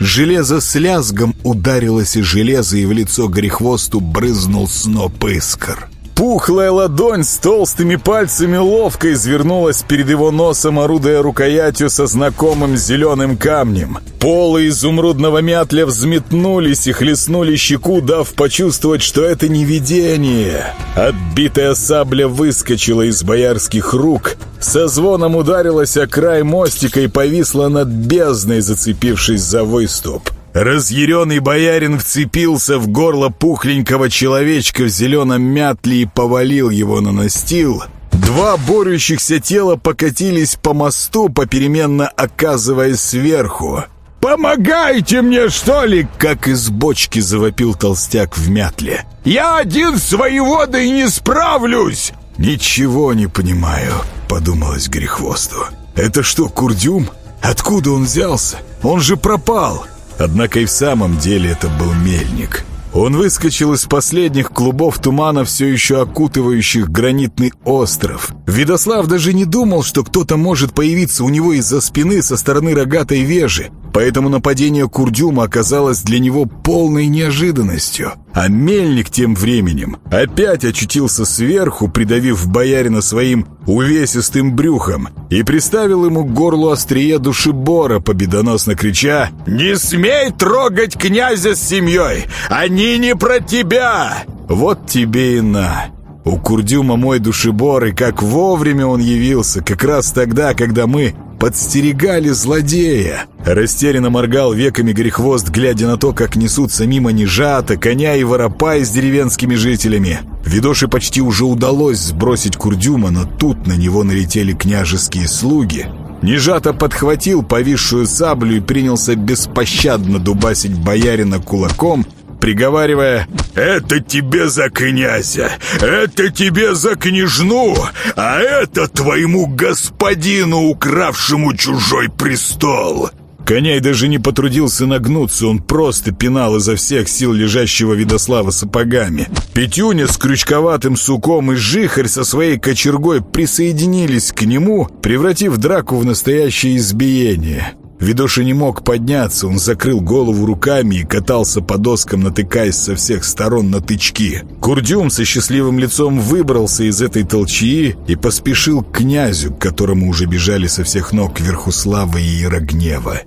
[SPEAKER 2] Железо с лязгом ударилось и железо, и в лицо Грехвосту брызнул сноп искр.
[SPEAKER 1] Пухлая ладонь с толстыми пальцами ловко извернулась перед его носом, орудуя рукоятью со знакомым зеленым камнем. Полы изумрудного мятля взметнулись и хлестнули щеку, дав почувствовать, что это не видение. Отбитая сабля выскочила из боярских рук, со звоном ударилась о край мостика и повисла над бездной, зацепившись за выступ. Разъяренный боярин вцепился в горло пухленького человечка в зеленом мятле и повалил его на настил. Два борющихся тела покатились по мосту, попеременно оказываясь сверху. «Помогайте мне, что ли!» Как из бочки завопил толстяк в мятле. «Я один с воеводой не справлюсь!» «Ничего не понимаю», — подумалось Грехвосту. «Это что, Курдюм? Откуда он взялся? Он же пропал!» Однако и в самом деле это был мельник. Он выскочил из последних клубов тумана, все еще окутывающих гранитный остров. Видослав даже не думал, что кто-то может появиться у него из-за спины со стороны рогатой вежи. Поэтому нападение Курдюма оказалось для него полной неожиданностью. А мельник тем временем опять очутился сверху, придавив боярина своим увесистым брюхом и приставил ему к горлу острие душебора, победоносно крича «Не смей трогать князя с семьей! Они не про тебя!» Вот тебе и на! У Курдюма мой душебор, и как вовремя он явился, как раз тогда, когда мы подстерегали злодея. Растерянно моргал веками грехвост, глядя на то, как несутся мимо нежата, коня и воропай с деревенскими жителями. Видоши почти уже удалось сбросить Курдюма, но тут на него налетели княжеские слуги. Нежата подхватил повисшую саблю и принялся беспощадно дубасить боярина кулаком, приговаривая «Это тебе за князя, это тебе за княжну, а это твоему господину, укравшему чужой престол!» Коняй даже не потрудился нагнуться, он просто пинал изо всех сил лежащего Видослава сапогами. Петюня с крючковатым суком и Жихарь со своей кочергой присоединились к нему, превратив драку в настоящее избиение. Видоша не мог подняться, он закрыл голову руками и катался по доскам, натыкаясь со всех сторон на тычки. Курдюм со счастливым лицом выбрался из этой толчии и поспешил к князю, к которому уже бежали со всех ног Верхуслава и Ярогнева.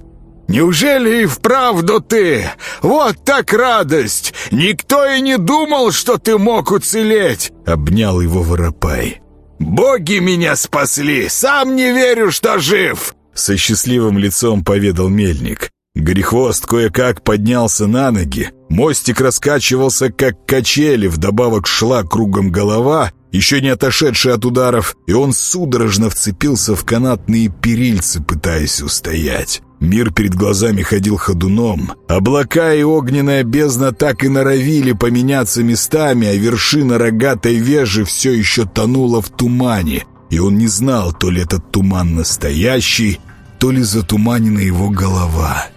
[SPEAKER 1] «Неужели и вправду ты? Вот так радость! Никто и не думал, что ты мог уцелеть!» — обнял его Воропай. «Боги меня спасли! Сам не верю, что жив!» Со счастливым лицом поведал мельник. Грехвост кое-как поднялся на ноги. Мостик раскачивался, как качели, вдобавок шла кругом голова, еще не отошедшая от ударов, и он судорожно вцепился в канатные перильцы, пытаясь устоять. Мир перед глазами ходил ходуном. Облака и огненная бездна так и норовили поменяться местами, а вершина рогатой вежи все еще тонула в тумане, и он не знал, то ли этот туман настоящий, то ли затуманена его голова.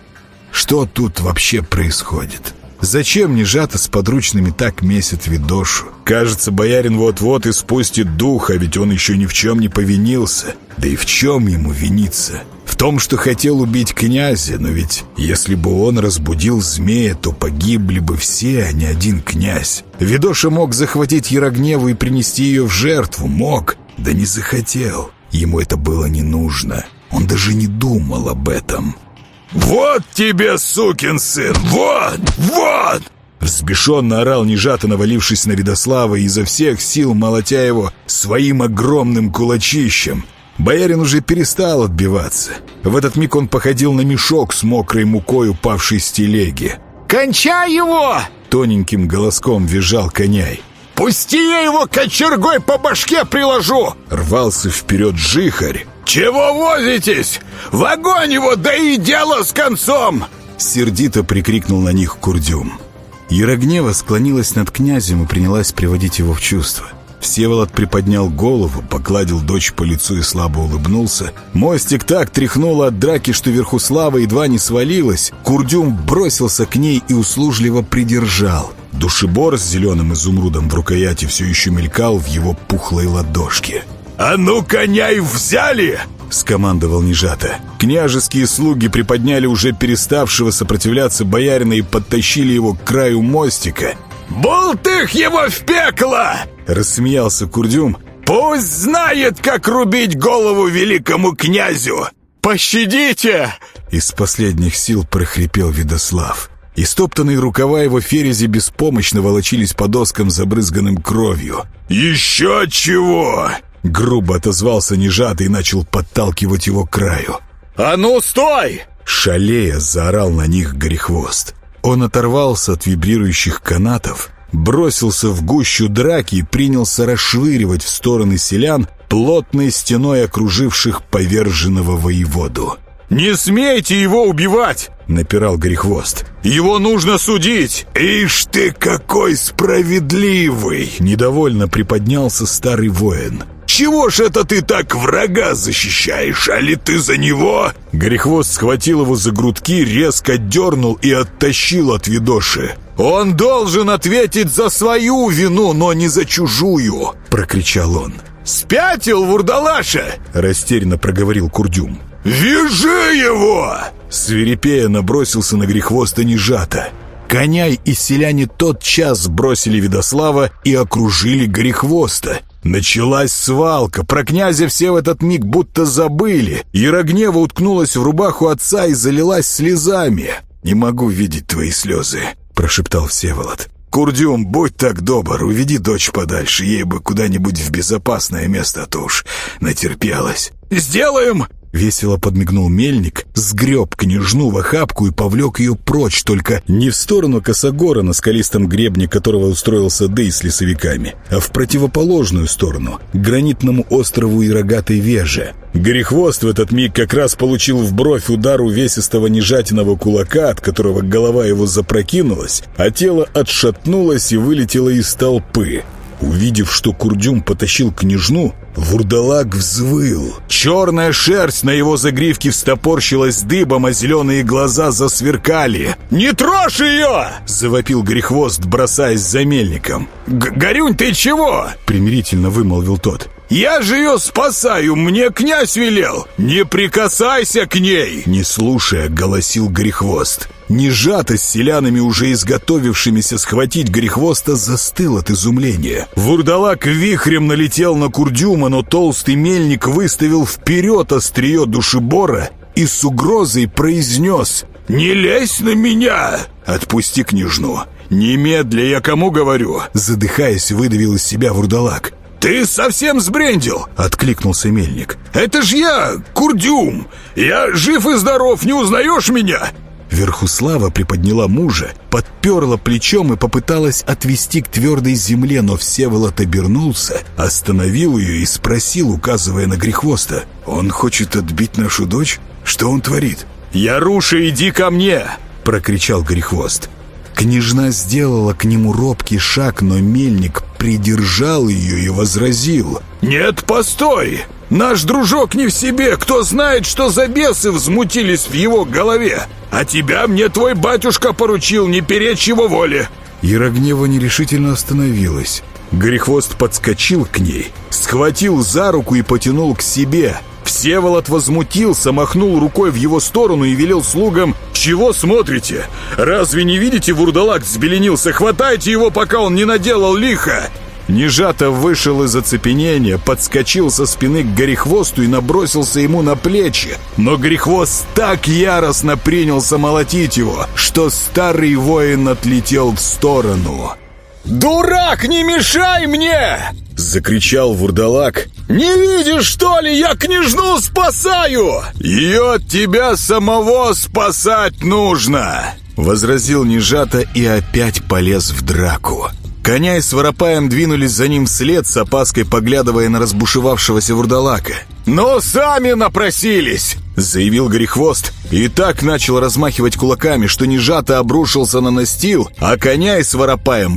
[SPEAKER 1] Что тут вообще происходит? Зачем Нежата с подручными так месят Видошу? Кажется, боярин вот-вот испустит дух, а ведь он еще ни в чем не повинился. Да и в чем ему виниться? В том, что хотел убить князя, но ведь если бы он разбудил змея, то погибли бы все, а не один князь. Видоша мог захватить Ярогневу и принести ее в жертву, мог, да не захотел. Ему это было не нужно. Он даже не думал об этом. «Вот тебе, сукин сын! Вот! Вот!» Взбешенно орал Нежато, навалившись на Видослава, изо всех сил молотя его своим огромным кулачищем. Боярин уже перестал отбиваться. В этот миг он походил на мешок с мокрой мукой, упавшей с телеги.
[SPEAKER 3] «Кончай его!»
[SPEAKER 1] — тоненьким голоском визжал коняй.
[SPEAKER 3] «Пусти я его кочергой по башке приложу!»
[SPEAKER 1] Рвался вперед жихарь.
[SPEAKER 3] «Чего возитесь? В огонь его, да и дело с концом!»
[SPEAKER 1] Сердито прикрикнул на них Курдюм. Ярогнева склонилась над князем и принялась приводить его в чувство. Всеволод приподнял голову, погладил дочь по лицу и слабо улыбнулся. Мостик так тряхнуло от драки, что Верхуслава едва не свалилась. Курдюм бросился к ней и услужливо придержал. Душебор с зеленым изумрудом в рукояти все еще мелькал в его пухлой ладошке.
[SPEAKER 5] «А ну, коняй взяли!»
[SPEAKER 1] — скомандовал Нежата. Княжеские слуги приподняли уже переставшего сопротивляться боярина и подтащили его к краю мостика.
[SPEAKER 5] «Болтых его в пекло!»
[SPEAKER 1] — рассмеялся Курдюм.
[SPEAKER 5] «Пусть знает, как рубить голову великому князю! Пощадите!»
[SPEAKER 1] Из последних сил прохрипел Видослав. Истоптанные рукава его ферези беспомощно волочились по доскам, забрызганным кровью.
[SPEAKER 5] «Еще чего!»
[SPEAKER 1] Грубо отозвался Нежатый и начал подталкивать его к краю.
[SPEAKER 5] «А ну, стой!»
[SPEAKER 1] Шалея заорал на них Горехвост. Он оторвался от вибрирующих канатов, бросился в гущу драки и принялся расшвыривать в стороны селян, плотной стеной окруживших поверженного воеводу.
[SPEAKER 5] «Не смейте его убивать!»
[SPEAKER 1] — напирал Горехвост.
[SPEAKER 5] «Его нужно судить!»
[SPEAKER 1] «Ишь ты какой справедливый!» — недовольно приподнялся старый воин.
[SPEAKER 5] «Чего ж это ты так врага защищаешь, а ли ты за него?»
[SPEAKER 1] Горехвост схватил его за грудки, резко дернул и оттащил от видоши.
[SPEAKER 5] «Он должен ответить за свою вину, но не за чужую!» — прокричал он. «Спятил, вурдалаша!» — растерянно проговорил Курдюм.
[SPEAKER 1] «Вяжи его!» Свирепея набросился на грехвоста Нежата. Коняй и селяне тотчас бросили Видослава и окружили Горехвоста. Началась свалка, про князя все в этот миг будто забыли. Ярогнева уткнулась в рубаху отца и залилась слезами. «Не могу видеть твои слезы», — прошептал Всеволод. «Курдюм, будь так добр, уведи дочь подальше, ей бы куда-нибудь в безопасное место, а то уж натерпелась».
[SPEAKER 5] «Сделаем!»
[SPEAKER 1] Весело подмигнул мельник, сгреб княжну в охапку и повлек ее прочь, только не в сторону Косогора, на скалистом гребне которого устроился Дэй с лесовиками, а в противоположную сторону, к гранитному острову и рогатой веже. Горехвост в этот миг как раз получил в бровь удар увесистого нежатиного кулака, от которого голова его запрокинулась, а тело отшатнулось и вылетело из толпы. Увидев, что Курдюм потащил княжну, вурдалак взвыл. Черная шерсть на его загривке встопорщилась дыбом, а зеленые глаза засверкали.
[SPEAKER 5] «Не трожь ее!»
[SPEAKER 1] — завопил Грехвост, бросаясь за мельником.
[SPEAKER 5] «Горюнь, ты чего?»
[SPEAKER 1] — примирительно вымолвил тот.
[SPEAKER 5] «Я же ее спасаю, мне князь велел! Не прикасайся к ней!»
[SPEAKER 1] Не слушая, голосил Грехвост. Нежато с селянами, уже изготовившимися схватить Грехвоста, застыл от изумления. Вурдалак вихрем налетел на Курдюма, но толстый мельник выставил вперед острие душебора и с угрозой произнес
[SPEAKER 5] «Не лезь на меня!»
[SPEAKER 1] «Отпусти княжну!» «Немедля, я кому говорю?» Задыхаясь, выдавил из себя вурдалак.
[SPEAKER 5] «Ты совсем сбрендил!»
[SPEAKER 1] — откликнулся мельник.
[SPEAKER 5] «Это ж я, Курдюм! Я жив и здоров, не узнаешь меня?»
[SPEAKER 1] Верхуслава приподняла мужа, подперла плечом и попыталась отвести к твердой земле, но Всеволод обернулся, остановил ее и спросил, указывая на Грехвоста. «Он хочет отбить нашу дочь? Что он творит?»
[SPEAKER 5] «Яруша, иди ко мне!»
[SPEAKER 1] — прокричал Грехвост. Княжна сделала к нему робкий шаг, но мельник придержал ее и возразил.
[SPEAKER 5] «Нет, постой! Наш дружок не в себе, кто знает, что за бесы взмутились в его голове! А тебя мне твой батюшка поручил не перечь его воле!»
[SPEAKER 1] Ярогнева нерешительно остановилась. Грехвост подскочил к ней, схватил за руку и потянул к себе. Всеволод возмутился, махнул рукой в его сторону и велел слугам
[SPEAKER 5] «Чего смотрите? Разве не видите, вурдалак взбеленился? Хватайте его, пока он не наделал лихо!»
[SPEAKER 1] Нежато вышел из оцепенения, подскочил со спины к Горехвосту и набросился ему на плечи. Но Горехвост так яростно принялся молотить его, что старый воин отлетел в сторону.
[SPEAKER 5] «Дурак, не мешай мне!»
[SPEAKER 1] — закричал вурдалак.
[SPEAKER 5] «Не видишь, что ли, я княжну спасаю!»
[SPEAKER 1] «Ее от тебя самого спасать нужно!» — возразил Нежата и опять полез в драку. Коня и с двинулись за ним вслед, с опаской поглядывая на разбушевавшегося вурдалака.
[SPEAKER 5] «Но сами напросились!»
[SPEAKER 1] — заявил Горехвост. И так начал размахивать кулаками, что Нежата обрушился на настил, а коня и с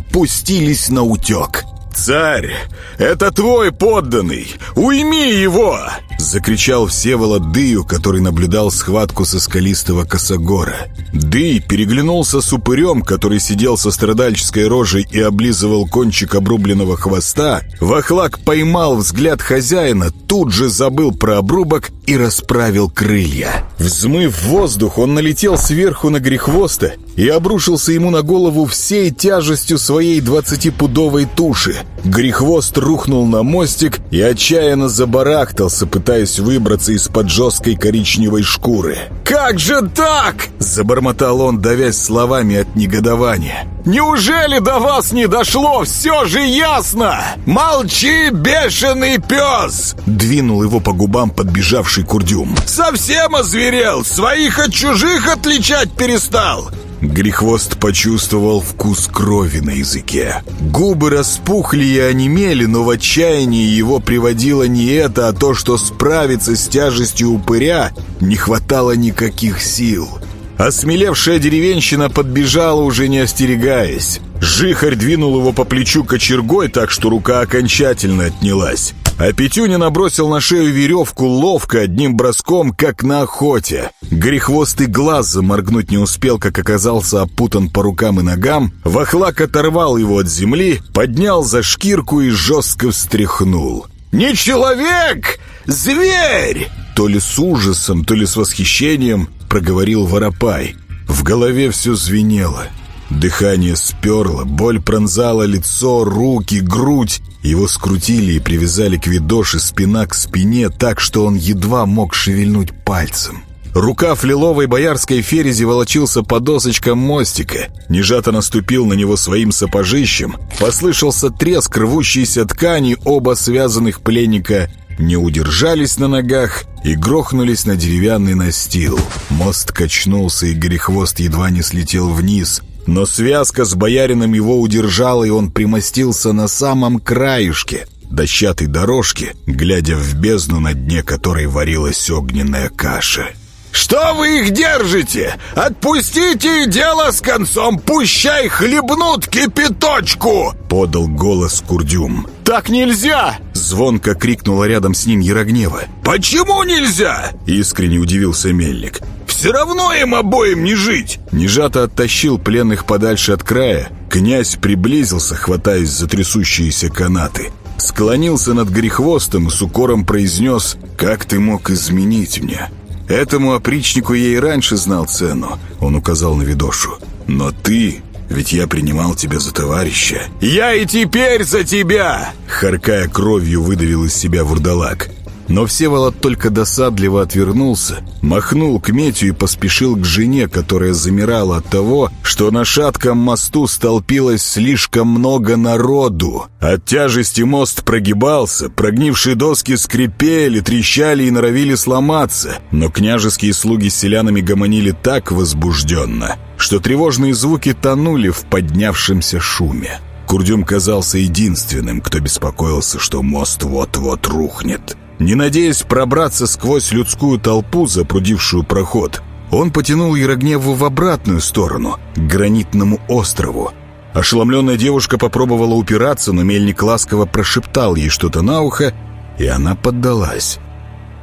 [SPEAKER 1] пустились на утек. «Царь, это твой подданный! Уйми его!» Закричал Всеволод Дыю, который наблюдал схватку со скалистого косогора. Дый переглянулся с упырем, который сидел со страдальческой рожей и облизывал кончик обрубленного хвоста. Вахлак поймал взгляд хозяина, тут же забыл про обрубок и расправил крылья.
[SPEAKER 6] Взмыв воздух, он налетел сверху на грехвоста и обрушился ему на голову всей тяжестью своей двадцатипудовой туши. Грехвост рухнул на мостик и отчаянно забарахтался, пытаясь выбраться из-под жесткой коричневой шкуры.
[SPEAKER 1] «Как же так?» – забормотал он, давясь словами от негодования. «Неужели до вас не дошло? Все же ясно! Молчи, бешеный пес!» Двинул его по губам подбежавший Курдюм. «Совсем озверел! Своих от чужих отличать перестал! Грехвост почувствовал вкус крови на языке. Губы распухли и онемели, но в отчаянии его приводило не это, а то, что справиться с тяжестью упыря не хватало никаких сил. Осмелевшая деревенщина подбежала, уже не остерегаясь. Жихарь двинул его по плечу кочергой, так что рука окончательно отнялась. А Петюня набросил на шею веревку ловко, одним броском, как на охоте. Грехвостый глаз заморгнуть не успел, как оказался опутан по рукам и ногам. Вахлак оторвал его от земли, поднял за шкирку и жестко встряхнул. «Не человек! Зверь!» То ли с ужасом, то ли с восхищением проговорил Воропай. В голове все звенело. Дыхание сперло, боль пронзала лицо, руки, грудь. Его скрутили и привязали к видоше спина к спине так, что он едва мог шевельнуть пальцем. Рукав лиловой боярской ферези волочился по досочкам мостика. Нежато наступил на него своим сапожищем. Послышался треск рвущейся ткани, оба связанных пленника не удержались на ногах и грохнулись на деревянный настил. Мост качнулся, и Грехвост едва не слетел вниз, но связка с боярином его удержала, и он примостился на самом краешке дощатой дорожки, глядя в бездну, на дне которой варилась огненная каша. «Что вы их держите? Отпустите и дело с концом! Пущай хлебнут кипяточку!» Подал голос Курдюм. «Так нельзя!» Звонко крикнула рядом с ним Ярогнева. «Почему нельзя?» Искренне удивился Мельник. «Все равно им обоим не жить!» Нежато оттащил пленных подальше от края. Князь приблизился, хватаясь за трясущиеся канаты. Склонился над грехвостом и с укором произнес «Как ты мог изменить мне?» Этому опричнику я и раньше знал цену, он указал на Видошу. Но ты, ведь я принимал тебя за товарища. Я и теперь за тебя! Харкая кровью, выдавил из себя вурдалак. Но Всеволод только досадливо отвернулся, махнул к Метью и поспешил к жене, которая замирала от того, что на шатком мосту столпилось слишком много народу. От тяжести мост прогибался, прогнившие доски скрипели, трещали и норовили сломаться, но княжеские слуги с селянами гомонили так возбужденно, что тревожные звуки тонули в поднявшемся шуме. Курдюм казался единственным, кто беспокоился, что мост вот-вот рухнет. Не надеясь пробраться сквозь людскую толпу, запрудившую проход, он потянул Ярогневу в обратную сторону, к гранитному острову. Ошеломленная девушка попробовала упираться, но мельник ласково прошептал ей что-то на ухо, и она поддалась.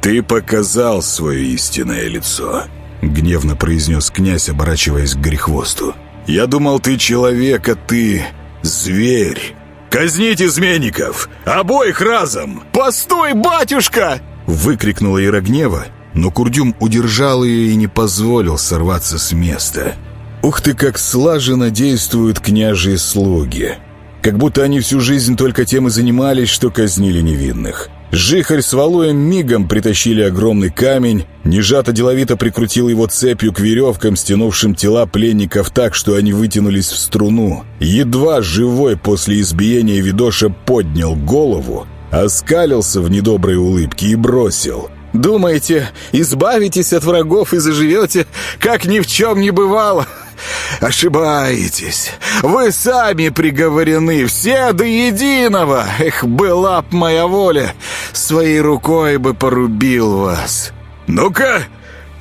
[SPEAKER 1] «Ты показал свое истинное лицо», — гневно произнес князь, оборачиваясь к Грехвосту. «Я думал, ты человек, а ты зверь». «Казнить изменников! Обоих разом!» «Постой, батюшка!» Выкрикнула Ярогнева, но Курдюм удержал ее и не позволил сорваться с места. «Ух ты, как слаженно действуют княжьи слуги!» Как будто они всю жизнь только тем и занимались, что казнили невинных. Жихарь с Валуем мигом притащили огромный камень, Нежато деловито прикрутил его цепью к веревкам, стянувшим тела пленников так, что они вытянулись в струну. Едва живой после избиения Видоша поднял голову, оскалился в недоброй улыбке и бросил. «Думаете, избавитесь от врагов и заживете, как ни в чем не бывало?» Ошибаетесь. Вы сами приговорены, все до единого. Эх, была б моя воля, своей рукой бы порубил вас. Ну-ка,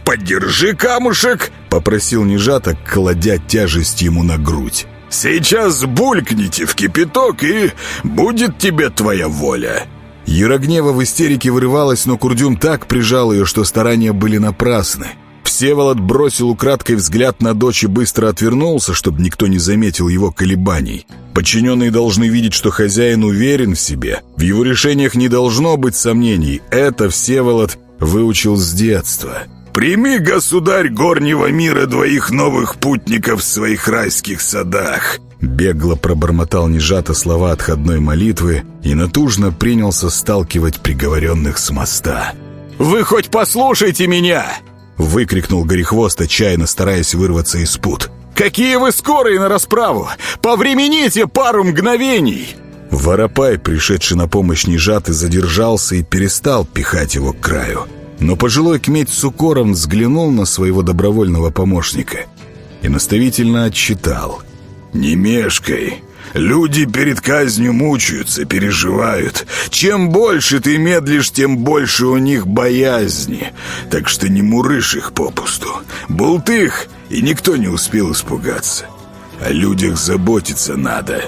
[SPEAKER 1] подержи камушек, попросил Нежата, кладя тяжесть ему на грудь.
[SPEAKER 7] Сейчас булькните в кипяток, и будет тебе твоя воля».
[SPEAKER 8] Ярогнева в истерике вырывалась, но Курдюм так прижал ее, что старания были напрасны. Всеволод бросил украдкой взгляд на дочь и быстро отвернулся, чтобы никто не заметил его колебаний. Подчиненные должны видеть, что хозяин уверен в себе. В его решениях не должно быть сомнений. Это Всеволод выучил с детства.
[SPEAKER 7] «Прими, государь горнего мира, двоих новых путников в своих райских садах!»
[SPEAKER 8] Бегло пробормотал нежато слова отходной молитвы и натужно принялся сталкивать приговоренных с моста.
[SPEAKER 1] «Вы хоть послушайте меня!»
[SPEAKER 8] Выкрикнул Горехвост, отчаянно стараясь вырваться из пут.
[SPEAKER 1] «Какие вы скорые на расправу! Повремените пару мгновений!»
[SPEAKER 8] Воропай, пришедший на помощь Нежаты, задержался и перестал пихать его к краю. Но пожилой кметь с укором взглянул на своего добровольного помощника и наставительно отчитал.
[SPEAKER 7] «Не мешкай, Люди перед казнью мучаются, переживают. Чем больше ты медлишь, тем больше у них боязни. Так что не мурышь их попусту. Бултых, и никто не успел испугаться. О людях заботиться надо».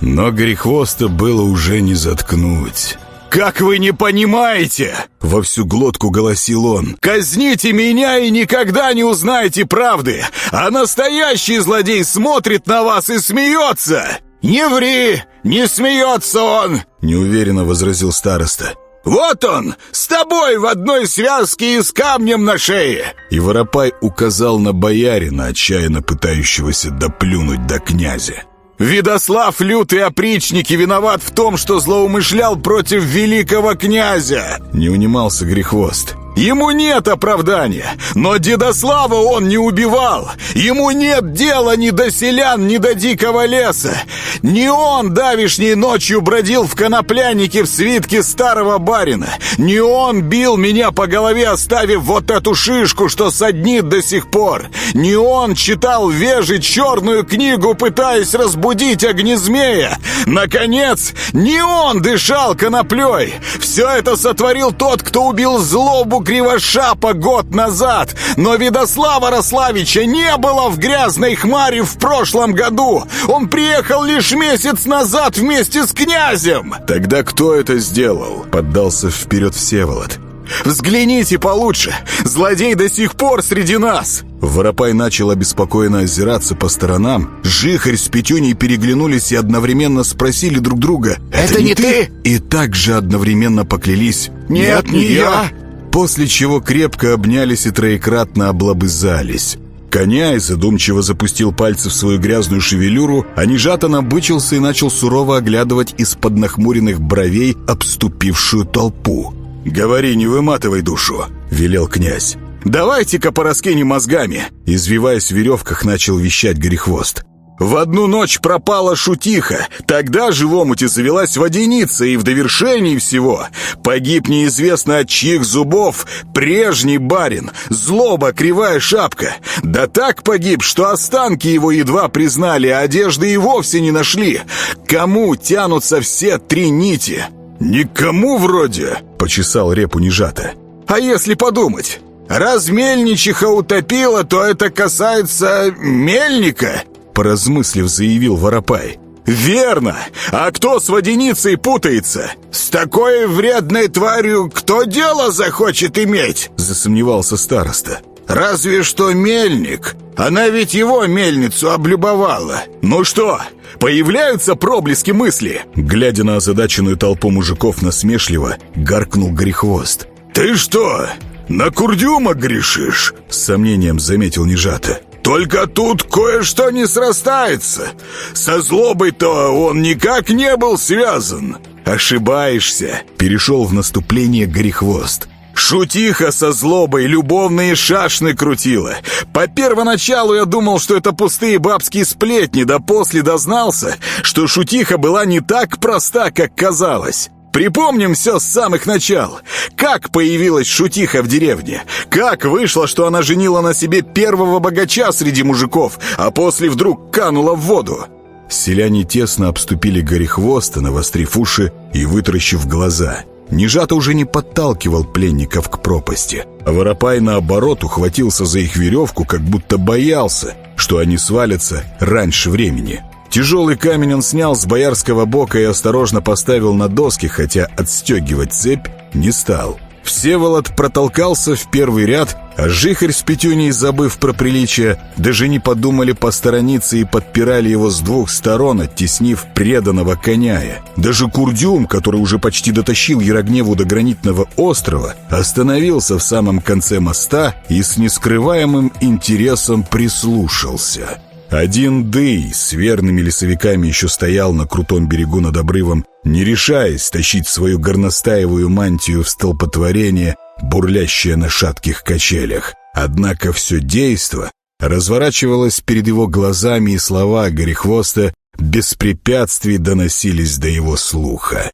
[SPEAKER 8] Но Грехвоста было уже не заткнуть.
[SPEAKER 1] «Как вы не понимаете?»
[SPEAKER 8] — во всю глотку голосил он.
[SPEAKER 1] «Казните меня и никогда не узнаете правды, а настоящий злодей смотрит на вас и смеется!» «Не ври! Не смеется он!»
[SPEAKER 8] — неуверенно возразил староста.
[SPEAKER 1] «Вот он! С тобой в одной связке и с камнем на шее!»
[SPEAKER 8] И Воропай указал на боярина, отчаянно пытающегося доплюнуть до князя.
[SPEAKER 1] «Видослав, лютый опричник, и виноват в том, что злоумышлял против великого князя!»
[SPEAKER 8] Не унимался Грехвост.
[SPEAKER 1] Ему нет оправдания, но Дедослава он не убивал. Ему нет дела ни до селян, ни до дикого леса. Не он давишней ночью бродил в коноплянике в свитке старого барина. Не он бил меня по голове, оставив вот эту шишку, что саднит до сих пор. Не он читал вежи черную книгу, пытаясь разбудить огнезмея. Наконец, не он дышал коноплей. Все это сотворил тот, кто убил злобу Кривошапа год назад, но Видослава Рославича не было в грязной хмаре в прошлом году. Он приехал лишь месяц назад вместе с князем.
[SPEAKER 8] Тогда кто это сделал? Поддался вперед Всеволод.
[SPEAKER 1] «Взгляните получше! Злодей до сих пор среди нас!»
[SPEAKER 8] Воропай начал обеспокоенно озираться по сторонам. Жихарь с Петюней переглянулись и одновременно спросили друг друга
[SPEAKER 1] «Это, «Это не ты?»
[SPEAKER 8] И также одновременно поклялись
[SPEAKER 1] «Нет, не я!»
[SPEAKER 8] После чего крепко обнялись и троекратно облобызались. Коняй задумчиво запустил пальцы в свою грязную шевелюру, а Нежата набычился и начал сурово оглядывать из-под нахмуренных бровей обступившую толпу.
[SPEAKER 7] «Говори, не выматывай душу», — велел князь.
[SPEAKER 1] «Давайте-ка пораскинем мозгами!»
[SPEAKER 8] Извиваясь в веревках, начал вещать Горехвост.
[SPEAKER 1] В одну ночь пропала шутиха. Тогда живомути завелась водяница, и в довершении всего погиб неизвестно от чьих зубов прежний барин, злоба кривая шапка. Да так погиб, что останки его едва признали, а одежды и вовсе не нашли. Кому тянутся все три нити?
[SPEAKER 7] «Никому вроде», —
[SPEAKER 8] почесал репу нежато.
[SPEAKER 1] «А если подумать?» Раз мельничиха утопила, то это касается мельника
[SPEAKER 8] поразмыслив, заявил Воропай.
[SPEAKER 1] «Верно! А кто с водяницей путается? С такой вредной тварью кто дело захочет иметь?»
[SPEAKER 8] Засомневался староста.
[SPEAKER 1] «Разве что мельник. Она ведь его мельницу облюбовала. Ну что, появляются проблески мысли?»
[SPEAKER 8] Глядя на озадаченную толпу мужиков насмешливо, гаркнул Грехвост.
[SPEAKER 7] «Ты что, на Курдюма грешишь?»
[SPEAKER 8] С сомнением заметил Нежата.
[SPEAKER 7] Только тут кое-что не срастается. Со злобой-то он никак не был связан.
[SPEAKER 1] Ошибаешься.
[SPEAKER 8] Перешел в наступление Горехвост.
[SPEAKER 1] Шутиха со злобой любовные шашны крутила. По первоначалу я думал, что это пустые бабские сплетни, да после дознался, что шутиха была не так проста, как казалось. Припомним все с самых начал. Как появилась шутиха в деревне? Как вышло, что она женила на себе первого богача среди мужиков, а после вдруг канула в воду?
[SPEAKER 8] Селяне тесно обступили горехвоста, навострив уши и вытаращив глаза. Нежато уже не подталкивал пленников к пропасти, а Воропай, наоборот, ухватился за их веревку, как будто боялся, что они свалятся раньше времени.
[SPEAKER 9] Тяжелый камень он снял с боярского бока и осторожно поставил на доски, хотя отстегивать цепь не стал. Всеволод протолкался в первый ряд, а Жихарь с Петюней, забыв про приличие, даже не подумали посторониться и подпирали его с двух сторон, оттеснив преданного коняя. Даже Курдюм, который уже почти дотащил Ярогневу до гранитного острова, остановился в самом конце моста и с нескрываемым интересом прислушался. Один Дый с верными лесовиками еще стоял на крутом берегу над обрывом, не решаясь тащить свою горностаевую мантию в столпотворение, бурлящее на шатких качелях. Однако все действо разворачивалось перед его глазами, и слова Горехвоста без препятствий доносились до его слуха.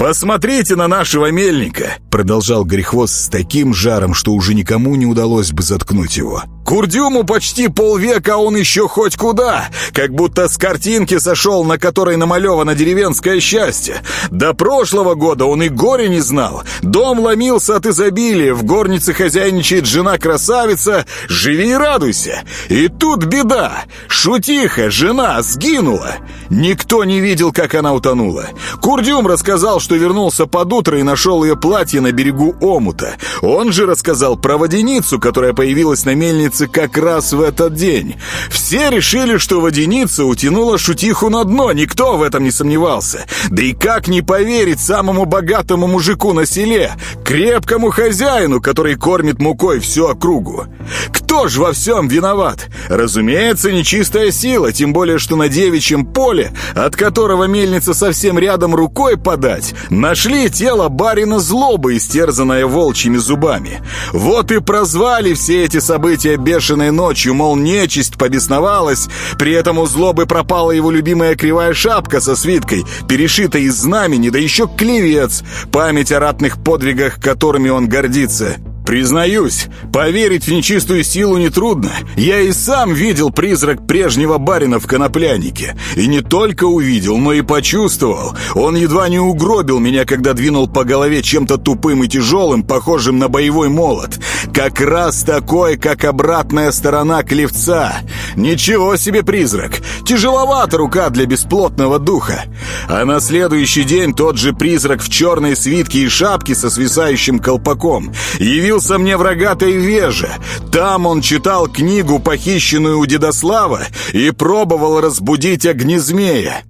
[SPEAKER 1] «Посмотрите на нашего мельника!»
[SPEAKER 9] Продолжал Грехвост с таким жаром, что уже никому не удалось бы заткнуть его.
[SPEAKER 1] Курдюму почти полвека, а он еще хоть куда. Как будто с картинки сошел, на которой намалевано деревенское счастье. До прошлого года он и горе не знал. Дом ломился от изобилия, в горнице хозяйничает жена-красавица. Живи и радуйся. И тут беда. Шутиха, жена, сгинула. Никто не видел, как она утонула. Курдюм рассказал, что вернулся под утро и нашел ее платье на берегу омута. Он же рассказал про водяницу, которая появилась на мельнице как раз в этот день. Все решили, что водяница утянула шутиху на дно, никто в этом не сомневался. Да и как не поверить самому богатому мужику на селе, крепкому хозяину, который кормит мукой всю округу? Кто ж во всем виноват? Разумеется, нечистая сила, тем более, что на девичьем поле, от которого мельница совсем рядом рукой подать, нашли тело барина злобы, истерзанное волчьими зубами. Вот и прозвали все эти события бешеной ночью, мол, нечисть побесновалась, при этом у злобы пропала его любимая кривая шапка со свиткой, перешитая из знамени, да еще клевец, память о ратных подвигах, которыми он гордится. Признаюсь, поверить в нечистую силу нетрудно. Я и сам видел призрак прежнего барина в коноплянике. И не только увидел, но и почувствовал. Он едва не угробил меня, когда двинул по голове чем-то тупым и тяжелым, похожим на боевой молот. Как раз такой, как обратная сторона клевца. Ничего себе призрак. Тяжеловата рука для бесплотного духа. А на следующий день тот же призрак в черной свитке и шапке со свисающим колпаком явился явился мне в рогатой веже. Там он читал книгу, похищенную у Дедослава, и пробовал разбудить огнезмея.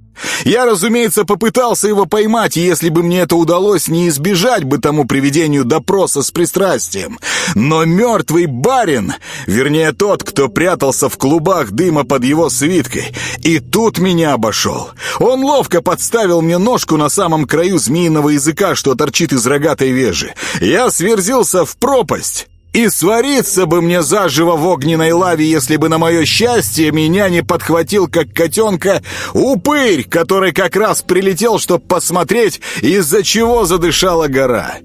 [SPEAKER 1] Я, разумеется, попытался его поймать, и если бы мне это удалось, не избежать бы тому приведению допроса с пристрастием. Но мертвый барин, вернее тот, кто прятался в клубах дыма под его свиткой, и тут меня обошел. Он ловко подставил мне ножку на самом краю змеиного языка, что торчит из рогатой вежи. Я сверзился в пропасть. И свариться бы мне заживо в огненной лаве, если бы на мое счастье меня не подхватил, как котенка, упырь, который как раз прилетел, чтобы посмотреть, из-за чего задышала гора.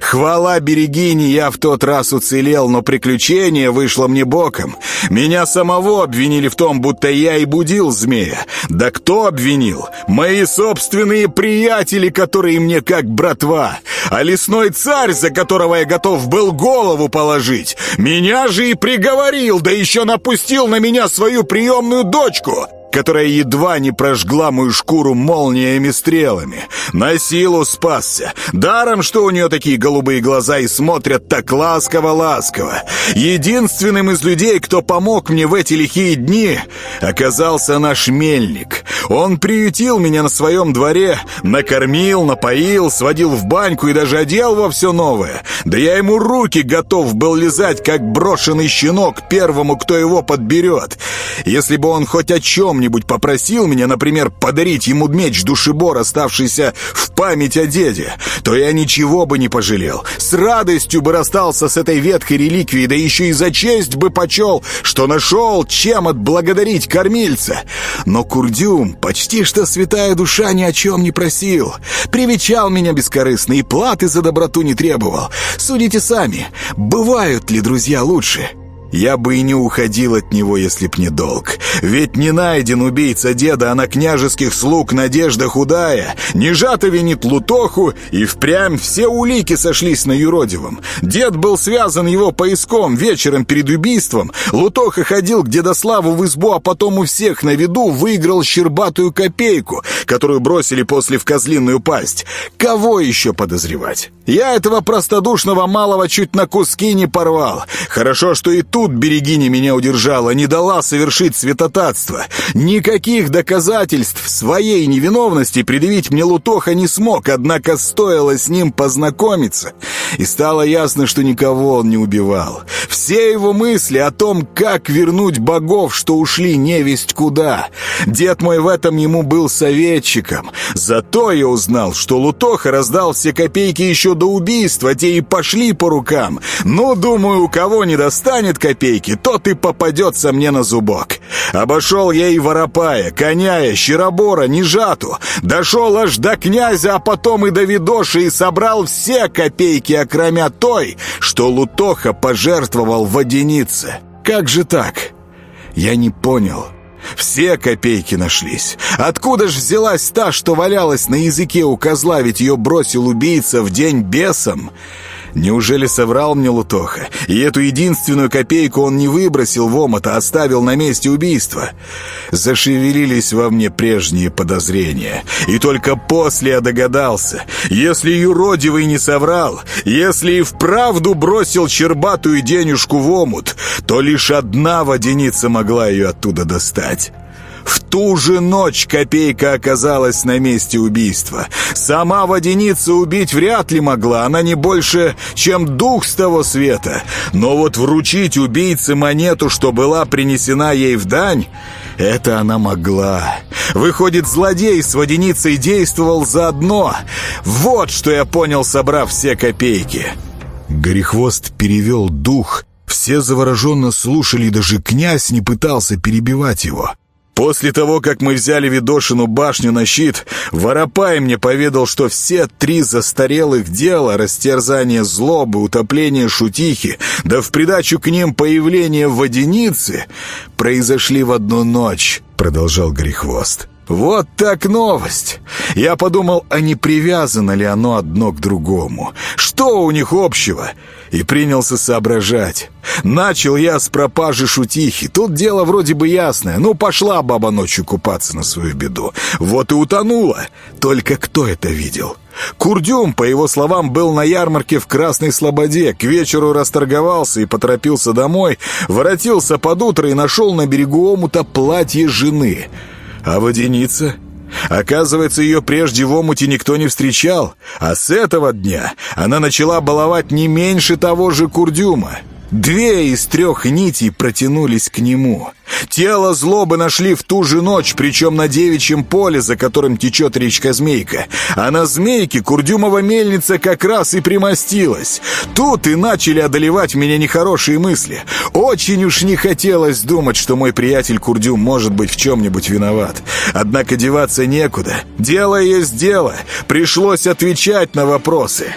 [SPEAKER 1] Хвала берегине, я в тот раз уцелел, но приключение вышло мне боком. Меня самого обвинили в том, будто я и будил змея. Да кто обвинил? Мои собственные приятели, которые мне как братва. А лесной царь, за которого я готов был голову положить. Меня же и приговорил, да еще напустил на меня свою приемную дочку которая едва не прожгла мою шкуру молниями стрелами. На силу спасся. Даром, что у нее такие голубые глаза и смотрят так ласково-ласково. Единственным из людей, кто помог мне в эти лихие дни, оказался наш мельник. Он приютил меня на своем дворе, накормил, напоил, сводил в баньку и даже одел во все новое. Да я ему руки готов был лизать, как брошенный щенок первому, кто его подберет. Если бы он хоть о чем кто-нибудь попросил меня, например, подарить ему меч душебор, оставшийся в память о деде, то я ничего бы не пожалел. С радостью бы расстался с этой ветхой реликвией, да еще и за честь бы почел, что нашел, чем отблагодарить кормильца. Но Курдюм, почти что святая душа, ни о чем не просил. Привечал меня бескорыстно и платы за доброту не требовал. Судите сами, бывают ли друзья лучше?» Я бы и не уходил от него, если б не долг. Ведь не найден убийца деда, а на княжеских слуг надежда худая. Не жато винит Лутоху, и впрямь все улики сошлись на юродивом. Дед был связан его поиском вечером перед убийством. Лутоха ходил к дедославу в избу, а потом у всех на виду выиграл щербатую копейку, которую бросили после в козлиную пасть. Кого еще подозревать? Я этого простодушного малого чуть на куски не порвал. Хорошо, что и тут Берегиня меня удержала, не дала совершить святотатство. Никаких доказательств своей невиновности предъявить мне Лутоха не смог, однако стоило с ним познакомиться. И стало ясно, что никого он не убивал. Все его мысли о том, как вернуть богов, что ушли невесть куда. Дед мой в этом ему был советчиком. Зато я узнал, что Лутоха раздал все копейки еще до убийства, те и пошли по рукам. Ну, думаю, у кого не достанет копейки, тот и попадется мне на зубок. Обошел я и Воропая, Коняя, Щеробора, Нежату. Дошел аж до князя, а потом и до Видоши и собрал все копейки, окромя той, что Лутоха пожертвовал воденице. Как же так? Я не понял. Все копейки нашлись. Откуда ж взялась та, что валялась на языке у козла, ведь ее бросил убийца в день бесом? Неужели соврал мне Лутоха? И эту единственную копейку он не выбросил в омут, а оставил на месте убийства? Зашевелились во мне прежние подозрения. И только после я догадался. Если юродивый не соврал, если и вправду бросил чербатую денежку в омут, то лишь одна водяница могла ее оттуда достать. В ту же ночь копейка оказалась на месте убийства. Сама водяница убить вряд ли могла, она не больше, чем дух с того света. Но вот вручить убийце монету, что была принесена ей в дань, это она могла. Выходит, злодей с водяницей действовал заодно. Вот что я понял, собрав все копейки. Горехвост перевел дух. Все завороженно слушали, даже князь не пытался перебивать его. После того, как мы взяли Видошину башню на щит, Воропай мне поведал, что все три застарелых дела — растерзание злобы, утопление шутихи, да в придачу к ним появление воденицы — произошли в одну ночь, — продолжал Грехвост. «Вот так новость! Я подумал, а не привязано ли оно одно к другому? Что у них общего?» И принялся соображать. Начал я с пропажи шутихи. Тут дело вроде бы ясное. Ну, пошла баба ночью купаться на свою беду. Вот и утонула. Только кто это видел? Курдюм, по его словам, был на ярмарке в Красной Слободе, к вечеру расторговался и поторопился домой, воротился под утро и нашел на берегу омута платье жены — а водяница? Оказывается, ее прежде в омуте никто не встречал, а с этого дня она начала баловать не меньше того же Курдюма. Две из трех нитей протянулись к нему. Тело злобы нашли в ту же ночь, причем на девичьем поле, за которым течет речка Змейка. А на Змейке Курдюмова мельница как раз и примостилась. Тут и начали одолевать меня нехорошие мысли. Очень уж не хотелось думать, что мой приятель Курдюм может быть в чем-нибудь виноват. Однако деваться некуда. Дело есть дело. Пришлось отвечать на вопросы.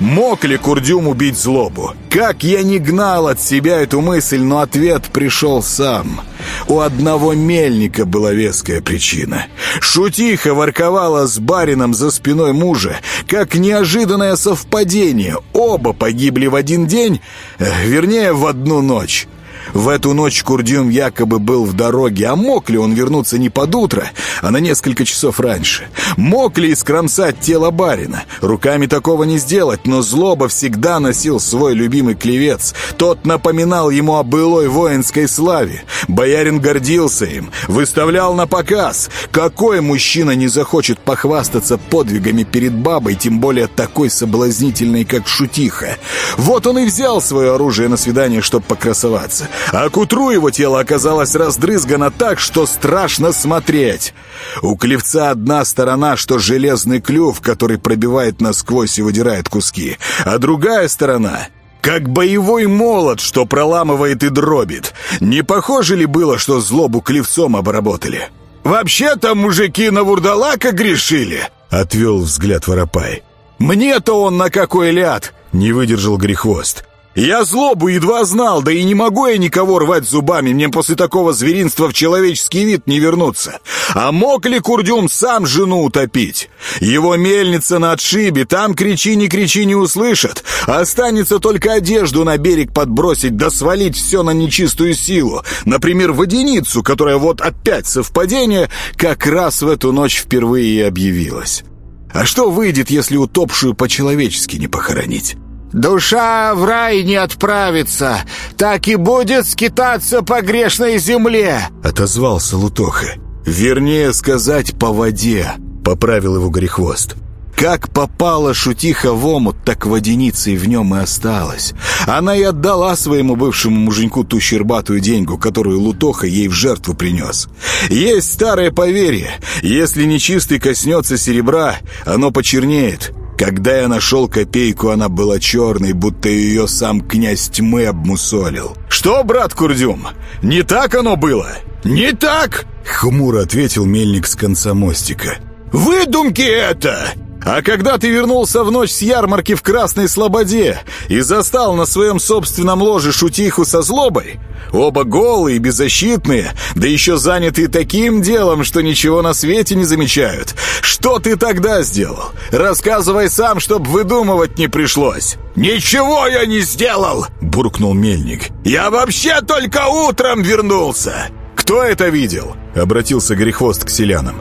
[SPEAKER 1] Мог ли Курдюм убить злобу? Как я не гнал от себя эту мысль, но ответ пришел сам. У одного мельника была веская причина. Шутиха ворковала с барином за спиной мужа. Как неожиданное совпадение, оба погибли в один день, э, вернее, в одну ночь. В эту ночь Курдюм якобы был в дороге, а мог ли он вернуться не под утро, а на несколько часов раньше? Мог ли искромсать тело барина? Руками такого не сделать, но Злоба всегда носил свой любимый клевец. Тот напоминал ему о былой воинской славе. Боярин гордился им, выставлял на показ. Какой мужчина не захочет похвастаться подвигами перед бабой, тем более такой соблазнительной, как Шутиха? Вот он и взял свое оружие на свидание, чтобы покрасоваться а к утру его тело оказалось раздрызгано так, что страшно смотреть. У клевца одна сторона, что железный клюв, который пробивает насквозь и выдирает куски, а другая сторона как боевой молот, что проламывает и дробит. Не похоже ли было, что злобу клевцом обработали? «Вообще-то мужики на вурдалака грешили!» — отвел взгляд Воропай. «Мне-то он на какой ляд!» — не выдержал Грехвост. Я злобу едва знал, да и не могу я никого рвать зубами, мне после такого зверинства в человеческий вид не вернуться. А мог ли Курдюм сам жену утопить? Его мельница на отшибе, там кричи, не кричи, не услышат. Останется только одежду на берег подбросить, да свалить все на нечистую силу. Например, водяницу, которая вот опять совпадение, как раз в эту ночь впервые и объявилась. А что выйдет, если утопшую по-человечески не похоронить?
[SPEAKER 10] «Душа в рай не отправится, так и будет скитаться по грешной земле!»
[SPEAKER 1] — отозвался Лутоха. «Вернее сказать, по воде», — поправил его Горехвост. Как попала шутиха в омут, так водяницей в нем и осталась. Она и отдала своему бывшему муженьку ту щербатую деньгу, которую Лутоха ей в жертву принес. Есть старое поверье, если нечистый коснется серебра, оно почернеет. Когда я нашел копейку, она была черной, будто ее сам князь тьмы обмусолил. «Что, брат Курдюм, не так оно было?» «Не так!» — хмуро ответил мельник с конца мостика. «Выдумки это! А когда ты вернулся в ночь с ярмарки в Красной Слободе и застал на своем собственном ложе шутиху со злобой, оба голые, беззащитные, да еще занятые таким делом, что ничего на свете не замечают, что ты тогда сделал? Рассказывай сам, чтоб выдумывать не пришлось. «Ничего я не сделал!» — буркнул мельник. «Я вообще только утром вернулся!» «Кто это видел?» — обратился Грехвост к селянам.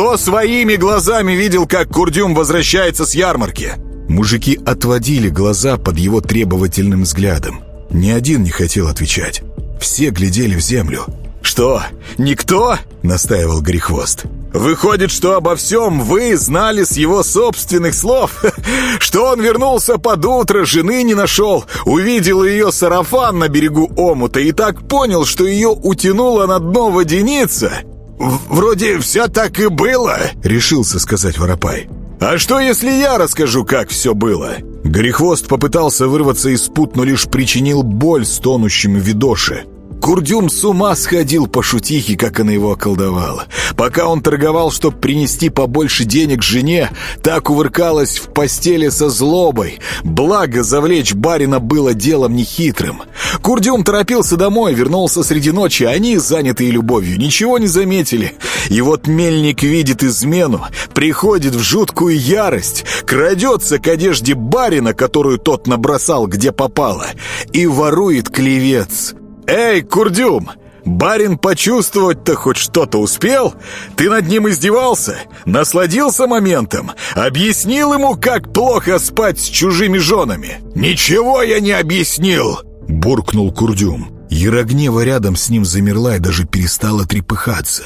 [SPEAKER 1] Кто своими глазами видел, как Курдюм возвращается с ярмарки?» Мужики отводили глаза под его требовательным взглядом. Ни один не хотел отвечать. Все глядели в землю. «Что, никто?» — настаивал Грехвост. «Выходит, что обо всем вы знали с его собственных слов? Что он вернулся под утро, жены не нашел, увидел ее сарафан на берегу омута и так понял, что ее утянула на дно водяница?» «Вроде все так и было», — решился сказать Воропай. «А что, если я расскажу, как все было?» Горехвост попытался вырваться из пут, но лишь причинил боль стонущим видоше. Курдюм с ума сходил по шутихе, как она его околдовала. Пока он торговал, чтобы принести побольше денег жене, так увыркалась в постели со злобой. Благо, завлечь барина было делом нехитрым. Курдюм торопился домой, вернулся среди ночи, они, занятые любовью, ничего не заметили. И вот мельник видит измену, приходит в жуткую ярость, крадется к одежде барина, которую тот набросал, где попало, и ворует клевец. «Эй, Курдюм! Барин почувствовать-то хоть что-то успел? Ты над ним издевался? Насладился моментом? Объяснил ему, как плохо спать с чужими женами?» «Ничего я не объяснил!» — буркнул Курдюм. Ярогнева рядом с ним замерла и даже перестала трепыхаться.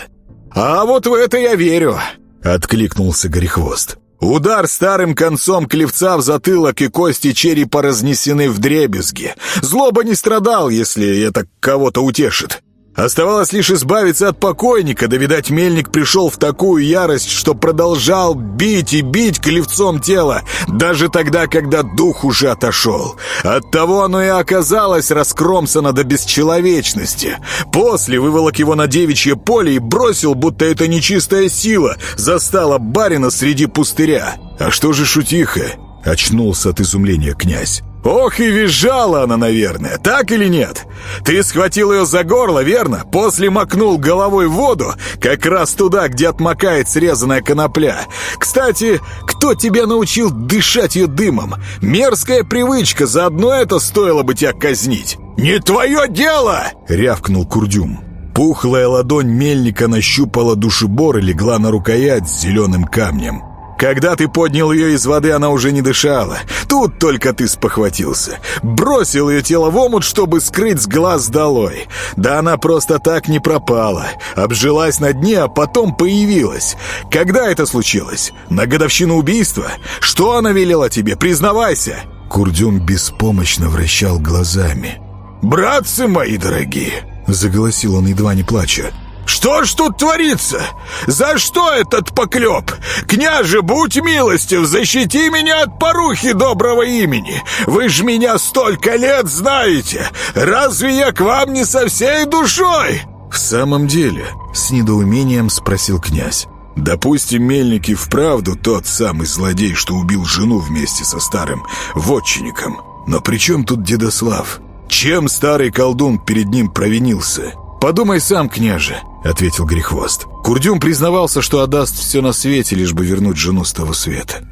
[SPEAKER 1] «А вот в это я верю!» — откликнулся Горехвост. Удар старым концом клевца в затылок и кости черепа разнесены в дребезги. Злоба не страдал, если это кого-то утешит. Оставалось лишь избавиться от покойника, да, видать, мельник пришел в такую ярость, что продолжал бить и бить клевцом тело, даже тогда, когда дух уже отошел. Оттого оно и оказалось раскромсано до бесчеловечности. После выволок его на девичье поле и бросил, будто это нечистая сила застала барина среди пустыря. «А что же шутиха?» — очнулся от изумления князь. «Ох и визжала она, наверное, так или нет? Ты схватил ее за горло, верно? После макнул головой в воду, как раз туда, где отмокает срезанная конопля. Кстати, кто тебя научил дышать ее дымом? Мерзкая привычка, заодно это стоило бы тебя казнить». «Не твое дело!» — рявкнул Курдюм. Пухлая ладонь мельника нащупала душебор и легла на рукоять с зеленым камнем. Когда ты поднял ее из воды, она уже не дышала. Тут только ты спохватился. Бросил ее тело в омут, чтобы скрыть с глаз долой. Да она просто так не пропала. Обжилась на дне, а потом появилась. Когда это случилось? На годовщину убийства? Что она велела тебе? Признавайся!» Курдюм беспомощно вращал глазами. «Братцы мои дорогие!» — заголосил он, едва не плача. «Что ж тут творится? За что этот поклеп? Княже, будь милостив, защити меня от порухи доброго имени. Вы ж меня столько лет знаете. Разве я к вам не со всей душой?» «В самом деле?» — с недоумением спросил князь. «Допустим, Мельник и вправду тот самый злодей, что убил жену вместе со старым вотчинником.
[SPEAKER 11] Но при чем тут Дедослав? Чем старый колдун перед ним провинился?
[SPEAKER 1] «Подумай сам, княже», — ответил Грехвост. Курдюм признавался, что отдаст все на свете, лишь бы вернуть жену с того света.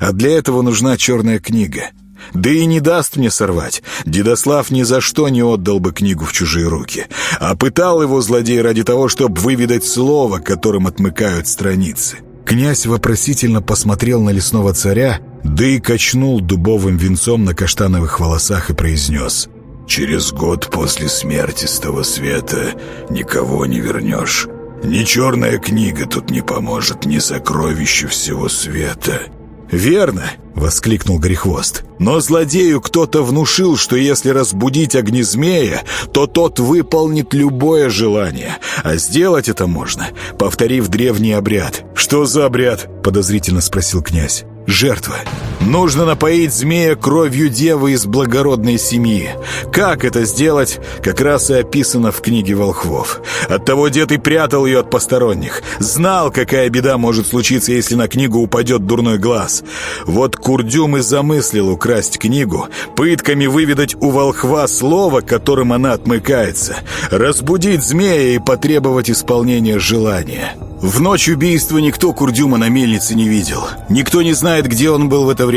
[SPEAKER 1] А для этого нужна черная книга. Да и не даст мне сорвать. Дедослав ни за что не отдал бы книгу в чужие руки. А пытал его злодей ради того, чтобы выведать слово, которым отмыкают страницы. Князь вопросительно посмотрел на лесного царя, да и качнул дубовым венцом на каштановых волосах и произнес
[SPEAKER 11] «Через год после смерти с того света никого не вернешь. Ни черная книга тут не поможет, ни сокровище всего света».
[SPEAKER 1] «Верно!» — воскликнул Грехвост. «Но злодею кто-то внушил, что если разбудить огнезмея, то тот выполнит любое желание. А сделать это можно, повторив древний обряд». «Что за обряд?» — подозрительно спросил князь жертва. Нужно напоить змея кровью девы из благородной семьи. Как это сделать, как раз и описано в книге волхвов. Оттого дед и прятал ее от посторонних. Знал, какая беда может случиться, если на книгу упадет дурной глаз. Вот Курдюм и замыслил украсть книгу, пытками выведать у волхва слово, которым она отмыкается, разбудить змея и потребовать исполнения желания. В ночь убийства никто Курдюма на мельнице не видел. Никто не знает, где он был в это время.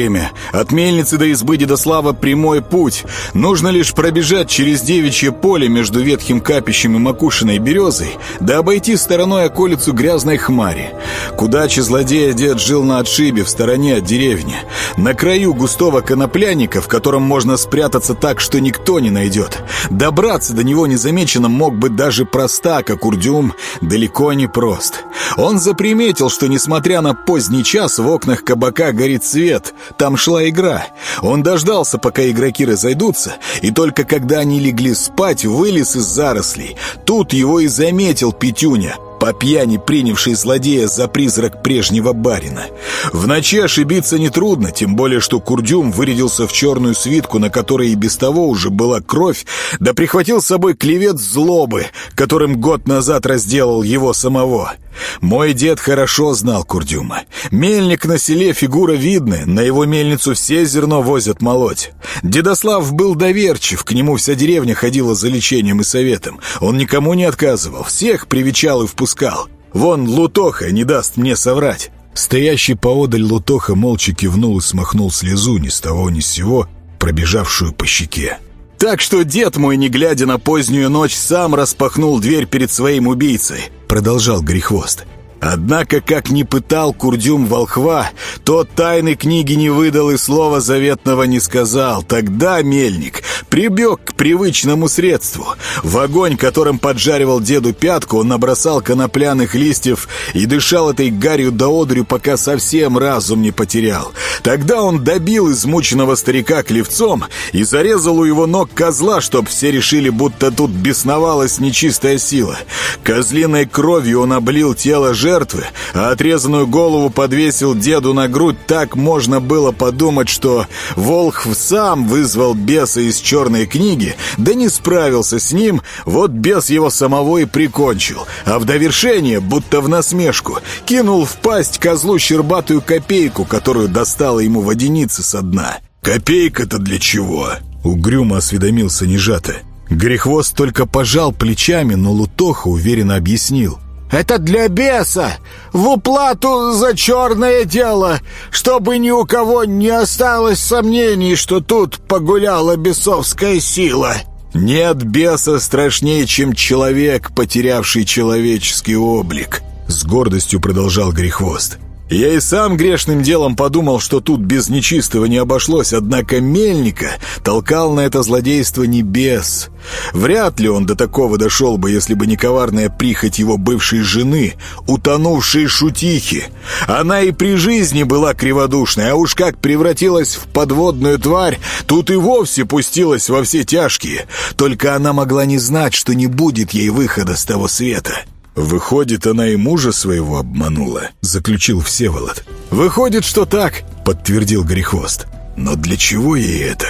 [SPEAKER 1] От мельницы до избы Дедослава прямой путь. Нужно лишь пробежать через девичье поле между ветхим капищем и макушиной березой, да обойти стороной околицу грязной хмари. К удаче злодея дед жил на отшибе, в стороне от деревни. На краю густого конопляника, в котором можно спрятаться так, что никто не найдет. Добраться до него незамеченным мог бы даже простак, а Курдюм далеко не прост. Он заприметил, что, несмотря на поздний час, в окнах кабака горит свет. Там шла игра. Он дождался, пока игроки разойдутся, и только когда они легли спать, вылез из зарослей. Тут его и заметил Петюня по пьяни принявший злодея за призрак прежнего барина. В ночи ошибиться нетрудно, тем более, что Курдюм вырядился в черную свитку, на которой и без того уже была кровь, да прихватил с собой клевет злобы, которым год назад разделал его самого. Мой дед хорошо знал Курдюма. Мельник на селе фигура видная, на его мельницу все зерно возят молоть. Дедослав был доверчив, к нему вся деревня ходила за лечением и советом. Он никому не отказывал, всех привечал и впускал. Вон Лутоха не даст мне соврать. Стоящий поодаль Лутоха молча кивнул и смахнул слезу ни с того ни с сего, пробежавшую по щеке. Так что дед мой, не глядя на позднюю ночь, сам распахнул дверь перед своим убийцей продолжал Грехвост. Однако, как ни пытал Курдюм волхва, тот тайны книги не выдал и слова заветного не сказал. Тогда мельник прибег к привычному средству. В огонь, которым поджаривал деду пятку, он набросал конопляных листьев и дышал этой гарью до одурю, пока совсем разум не потерял. Тогда он добил измученного старика клевцом и зарезал у его ног козла, чтоб все решили, будто тут бесновалась нечистая сила. Козлиной кровью он облил тело жертвы, а отрезанную голову подвесил деду на грудь, так можно было подумать, что Волхв сам вызвал беса из черной книги, да не справился с ним, вот бес его самого и прикончил, а в довершение, будто в насмешку, кинул в пасть козлу щербатую копейку, которую достала ему водяница со дна.
[SPEAKER 11] «Копейка-то для чего?»
[SPEAKER 1] — угрюмо осведомился Нежата. Грехвост только пожал плечами, но Лутоха уверенно объяснил.
[SPEAKER 12] Это для беса, в уплату за черное дело, чтобы ни у кого не осталось сомнений, что тут погуляла бесовская сила».
[SPEAKER 1] «Нет беса страшнее, чем человек, потерявший человеческий облик», — с гордостью продолжал Грехвост. Я и сам грешным делом подумал, что тут без нечистого не обошлось, однако Мельника толкал на это злодейство небес. Вряд ли он до такого дошел бы, если бы не коварная прихоть его бывшей жены, утонувшей шутихи. Она и при жизни была криводушной, а уж как превратилась в подводную тварь, тут и вовсе пустилась во все тяжкие. Только она могла не знать, что не будет ей выхода с того света. «Выходит, она и мужа своего обманула», — заключил Всеволод. «Выходит, что так», — подтвердил Грехвост. «Но для чего ей это?»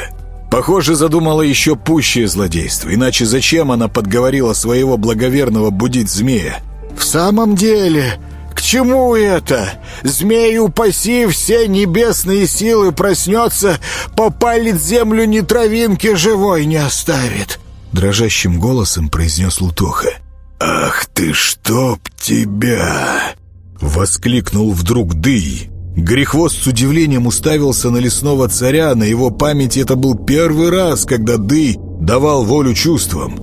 [SPEAKER 1] Похоже, задумала еще пущее злодейство, иначе зачем она подговорила своего благоверного будить змея?
[SPEAKER 12] «В самом деле, к
[SPEAKER 13] чему это? Змей, упаси, все небесные силы проснется, попалит землю ни травинки живой не оставит!»
[SPEAKER 1] Дрожащим голосом произнес Лутоха.
[SPEAKER 14] «Ах ты, чтоб тебя!»
[SPEAKER 1] Воскликнул вдруг Дый. Грехвост с удивлением уставился на лесного царя. На его памяти это был первый раз, когда Дый давал волю чувствам.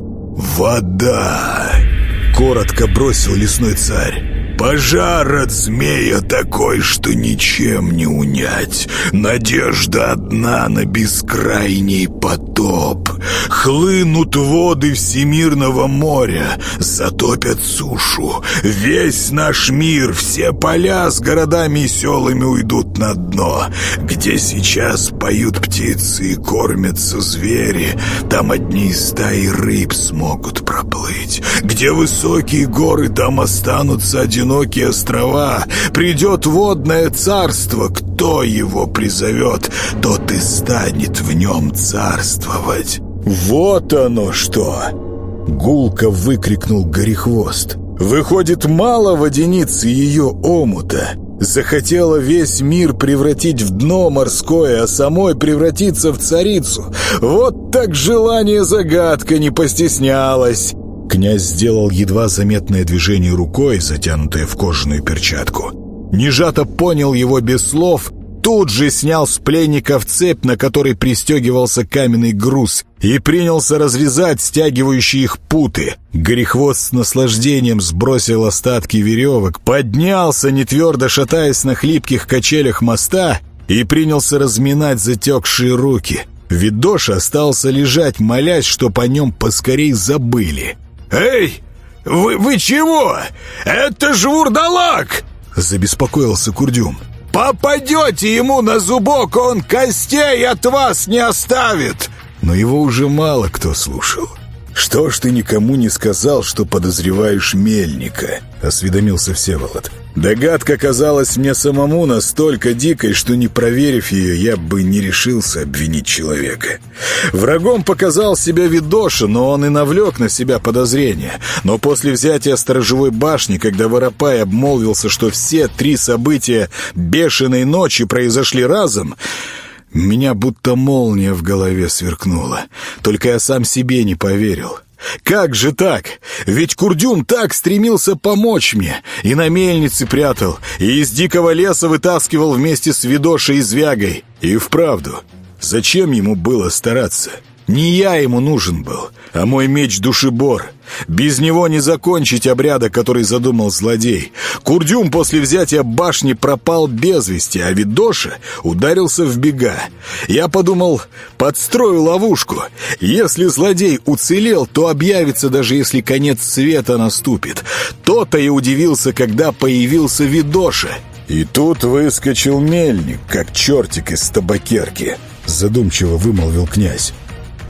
[SPEAKER 14] «Вода!» — коротко бросил лесной царь. Пожар от змея такой, что ничем не унять. Надежда одна на бескрайний потоп. Хлынут воды всемирного моря, затопят сушу. Весь наш мир, все поля с городами и селами уйдут на дно. Где сейчас поют птицы и кормятся звери, там одни стаи рыб смогут проплыть. Где высокие горы, там останутся одинокие одинокие острова, придет водное царство, кто его призовет, тот и станет в нем царствовать».
[SPEAKER 1] «Вот оно что!» — гулко выкрикнул Горехвост. «Выходит, мало водяницы ее омута». Захотела весь мир превратить в дно морское, а самой превратиться в царицу. Вот так желание загадка не постеснялась. Князь сделал едва заметное движение рукой, затянутое в кожаную перчатку. Нежато понял его без слов, тут же снял с пленников цепь, на которой пристегивался каменный груз, и принялся разрезать стягивающие их путы. Грехвост с наслаждением сбросил остатки веревок, поднялся, не твердо шатаясь на хлипких качелях моста, и принялся разминать затекшие руки. Видоша остался лежать, молясь, что по нем поскорей забыли.
[SPEAKER 14] «Эй, вы, вы чего? Это ж вурдалак!»
[SPEAKER 1] Забеспокоился Курдюм.
[SPEAKER 14] «Попадете ему на зубок, он костей от вас не оставит!»
[SPEAKER 1] Но его уже мало кто слушал. «Что ж ты никому не сказал, что подозреваешь Мельника?» — осведомился Всеволод. Догадка казалась мне самому настолько дикой, что, не проверив ее, я бы не решился обвинить человека. Врагом показал себя Видоша, но он и навлек на себя подозрения. Но после взятия сторожевой башни, когда Воропай обмолвился, что все три события бешеной ночи произошли разом, меня будто молния в голове сверкнула. Только я сам себе не поверил. Как же так? Ведь Курдюм так стремился помочь мне. И на мельнице прятал, и из дикого леса вытаскивал вместе с Видошей и Звягой. И вправду, зачем ему было стараться? Не я ему нужен был, а мой меч-душебор. Без него не закончить обряда, который задумал злодей. Курдюм после взятия башни пропал без вести, а Видоша ударился в бега. Я подумал, подстрою ловушку. Если злодей уцелел, то объявится, даже если конец света наступит. То-то и удивился, когда появился Видоша. И тут выскочил мельник, как чертик из табакерки, задумчиво вымолвил князь.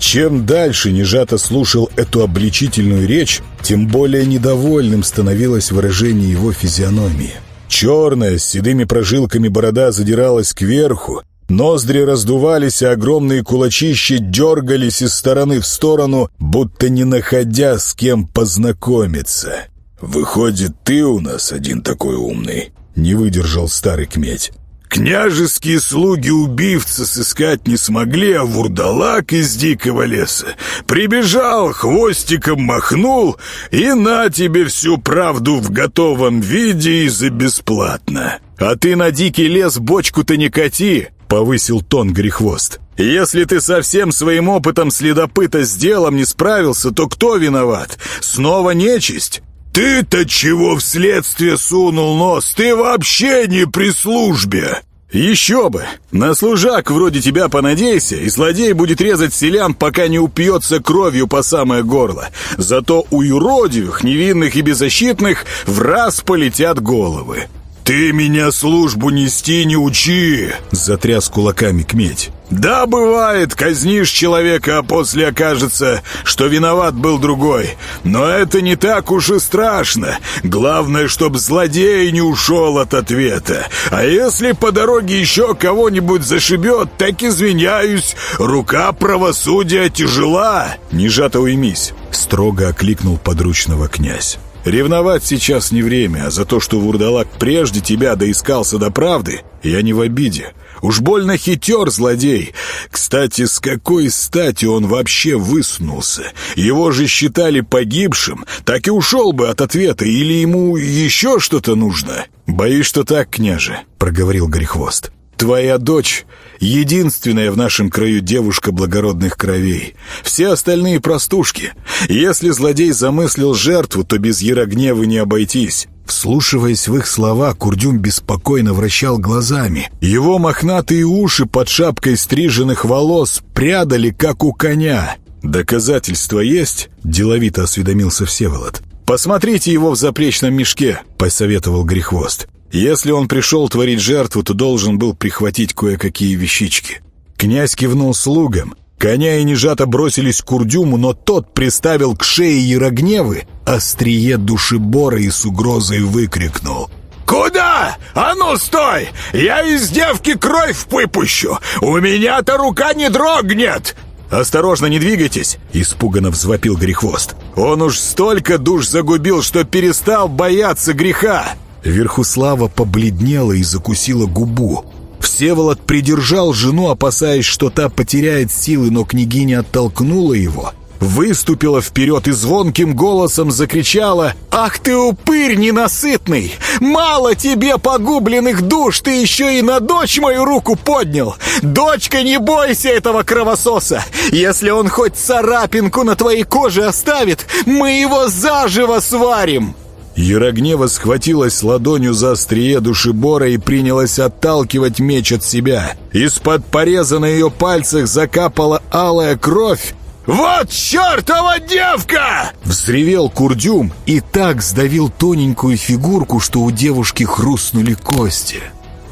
[SPEAKER 1] Чем дальше Нежато слушал эту обличительную речь, тем более недовольным становилось выражение его физиономии. Черная, с седыми прожилками борода задиралась кверху, ноздри раздувались, а огромные кулачища дергались из стороны в сторону, будто не находя с кем познакомиться. «Выходит, ты у нас один такой умный», — не выдержал старый кметь.
[SPEAKER 14] Княжеские слуги-убивцы сыскать не смогли, а вурдалак из дикого леса прибежал, хвостиком махнул, и на тебе всю правду в готовом виде и за бесплатно.
[SPEAKER 1] А ты на дикий лес бочку-то не кати, повысил тон Грехвост. Если ты со всем своим опытом следопыта с делом не справился, то кто виноват? Снова нечисть?
[SPEAKER 14] «Ты-то чего в следствие сунул нос? Ты вообще не при службе!»
[SPEAKER 1] «Еще бы! На служак вроде тебя понадейся, и злодей будет резать селян, пока не упьется кровью по самое горло. Зато у юродивых, невинных и беззащитных в раз полетят головы».
[SPEAKER 14] «Ты меня службу нести не учи!»
[SPEAKER 1] — затряс кулаками кметь.
[SPEAKER 14] «Да, бывает, казнишь человека, а после окажется, что виноват был другой. Но это не так уж и страшно. Главное, чтоб злодей не ушел от ответа. А если по дороге еще кого-нибудь зашибет, так извиняюсь, рука правосудия тяжела».
[SPEAKER 1] «Не жато уймись. Строго окликнул подручного князь. «Ревновать сейчас не время, а за то, что вурдалак прежде тебя доискался до правды, я не в обиде. Уж больно хитер злодей. Кстати, с какой стати он вообще высунулся? Его же считали погибшим, так и ушел бы от ответа, или ему еще что-то нужно? Боюсь, что так, княже», — проговорил Грехвост. Твоя дочь — единственная в нашем краю девушка благородных кровей. Все остальные простушки. Если злодей замыслил жертву, то без ярогнева не обойтись». Вслушиваясь в их слова, Курдюм беспокойно вращал глазами. Его мохнатые уши под шапкой стриженных волос прядали, как у коня. «Доказательства есть?» — деловито осведомился Всеволод. «Посмотрите его в запречном мешке», — посоветовал Грехвост. Если он пришел творить жертву, то должен был прихватить кое-какие вещички. Князь кивнул слугам. Коня и Нежата бросились к Курдюму, но тот приставил к шее Ярогневы острие душебора и с угрозой выкрикнул.
[SPEAKER 2] «Куда? А ну, стой! Я из девки кровь выпущу! У меня-то рука не дрогнет!»
[SPEAKER 1] «Осторожно, не двигайтесь!» — испуганно взвопил Грехвост. «Он уж столько душ загубил, что перестал бояться греха!» Верхуслава побледнела и закусила губу. Всеволод придержал жену, опасаясь, что та потеряет силы, но княгиня оттолкнула его. Выступила вперед и звонким голосом закричала «Ах ты, упырь ненасытный! Мало тебе погубленных душ, ты еще и на дочь мою руку поднял! Дочка, не бойся этого кровососа! Если он хоть царапинку на твоей коже оставит, мы его заживо сварим!» Ярогнева схватилась ладонью за острие душебора и принялась отталкивать меч от себя. Из-под пореза на ее пальцах закапала алая кровь.
[SPEAKER 2] «Вот чертова девка!»
[SPEAKER 1] Взревел Курдюм и так сдавил тоненькую фигурку, что у девушки хрустнули кости.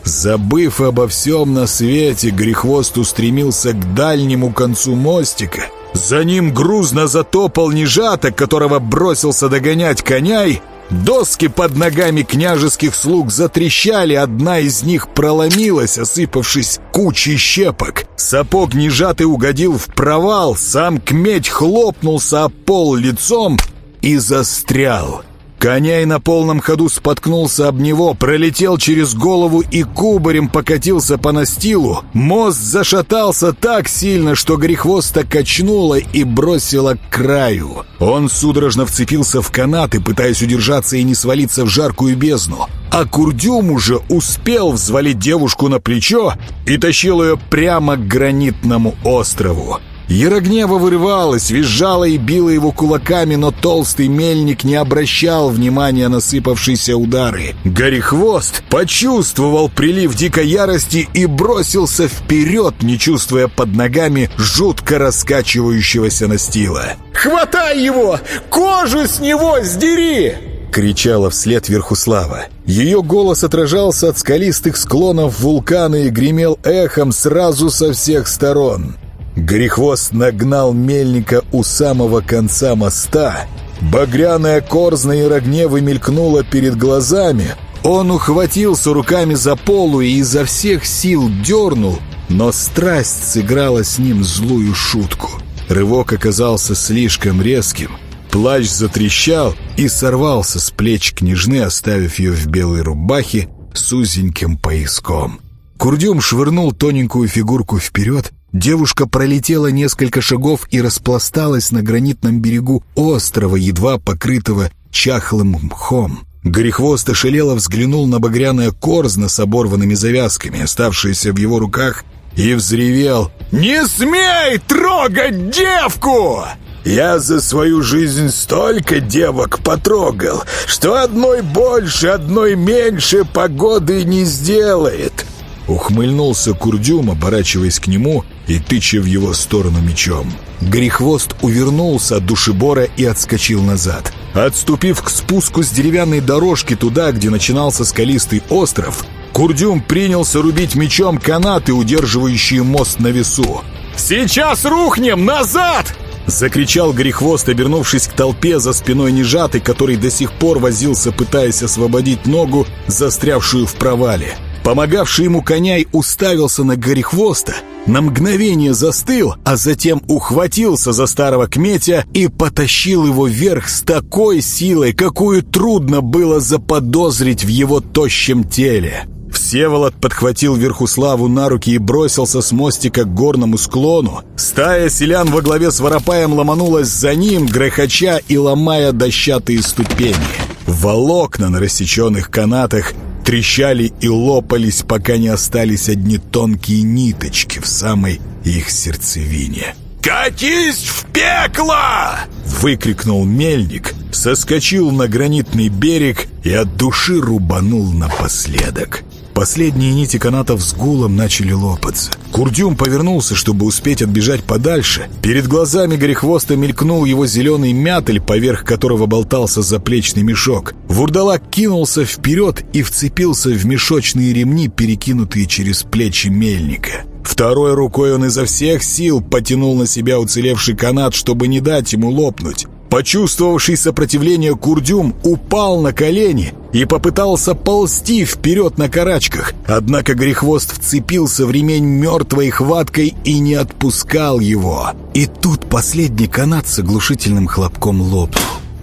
[SPEAKER 1] Забыв обо всем на свете, Грехвост устремился к дальнему концу мостика. За ним грузно затопал нежаток, которого бросился догонять коняй, Доски под ногами княжеских слуг затрещали, одна из них проломилась, осыпавшись кучей щепок. Сапог нежатый угодил в провал, сам кметь хлопнулся о пол лицом и застрял. Коняй на полном ходу споткнулся об него, пролетел через голову и кубарем покатился по настилу. Мост зашатался так сильно, что грехвоста качнуло и бросило к краю. Он судорожно вцепился в канаты, пытаясь удержаться и не свалиться в жаркую бездну. А Курдюм уже успел взвалить девушку на плечо и тащил ее прямо к гранитному острову. Ярогнева вырывалась, визжала и била его кулаками, но толстый мельник не обращал внимания на сыпавшиеся удары. Горехвост почувствовал прилив дикой ярости и бросился вперед, не чувствуя под ногами жутко раскачивающегося настила.
[SPEAKER 2] «Хватай его! Кожу с него сдери!»
[SPEAKER 1] — кричала вслед Верхуслава. Ее голос отражался от скалистых склонов вулкана и гремел эхом сразу со всех сторон. Грехвост нагнал мельника у самого конца моста. Багряная корзна Ярогневы мелькнула перед глазами. Он ухватился руками за полу и изо всех сил дернул, но страсть сыграла с ним злую шутку. Рывок оказался слишком резким. Плащ затрещал и сорвался с плеч княжны, оставив ее в белой рубахе с узеньким пояском. Курдюм швырнул тоненькую фигурку вперед, Девушка пролетела несколько шагов и распласталась на гранитном берегу острова, едва покрытого чахлым мхом. Горехвост ошалело взглянул на багряное корзно с оборванными завязками, оставшееся в его руках, и взревел «Не смей трогать девку!» Я за свою жизнь столько девок потрогал, что одной больше, одной меньше погоды не сделает. Ухмыльнулся Курдюм, оборачиваясь к нему и тыча в его сторону мечом. Грехвост увернулся от душебора и отскочил назад. Отступив к спуску с деревянной дорожки туда, где начинался скалистый остров, Курдюм принялся рубить мечом канаты, удерживающие мост на весу. «Сейчас рухнем! Назад!» Закричал Грехвост, обернувшись к толпе за спиной нежатый, который до сих пор возился, пытаясь освободить ногу, застрявшую в провале. Помогавший ему коняй уставился на горехвоста, на мгновение застыл, а затем ухватился за старого кметя и потащил его вверх с такой силой, какую трудно было заподозрить в его тощем теле. Всеволод подхватил Верхуславу на руки и бросился с мостика к горному склону. Стая селян во главе с Воропаем ломанулась за ним, грохоча и ломая дощатые ступени. Волокна на рассеченных канатах трещали и лопались, пока не остались одни тонкие ниточки в самой их сердцевине.
[SPEAKER 15] «Катись в пекло!»
[SPEAKER 1] — выкрикнул мельник, соскочил на гранитный берег и от души рубанул напоследок. Последние нити канатов с гулом начали лопаться. Курдюм повернулся, чтобы успеть отбежать подальше. Перед глазами Горехвоста мелькнул его зеленый мятель, поверх которого болтался заплечный мешок. Вурдалак кинулся вперед и вцепился в мешочные ремни, перекинутые через плечи мельника. Второй рукой он изо всех сил потянул на себя уцелевший канат, чтобы не дать ему лопнуть. Почувствовавший сопротивление Курдюм упал на колени и попытался ползти вперед на карачках. Однако Грехвост вцепился в ремень мертвой хваткой и не отпускал его. И тут последний канат с оглушительным хлопком лопнул.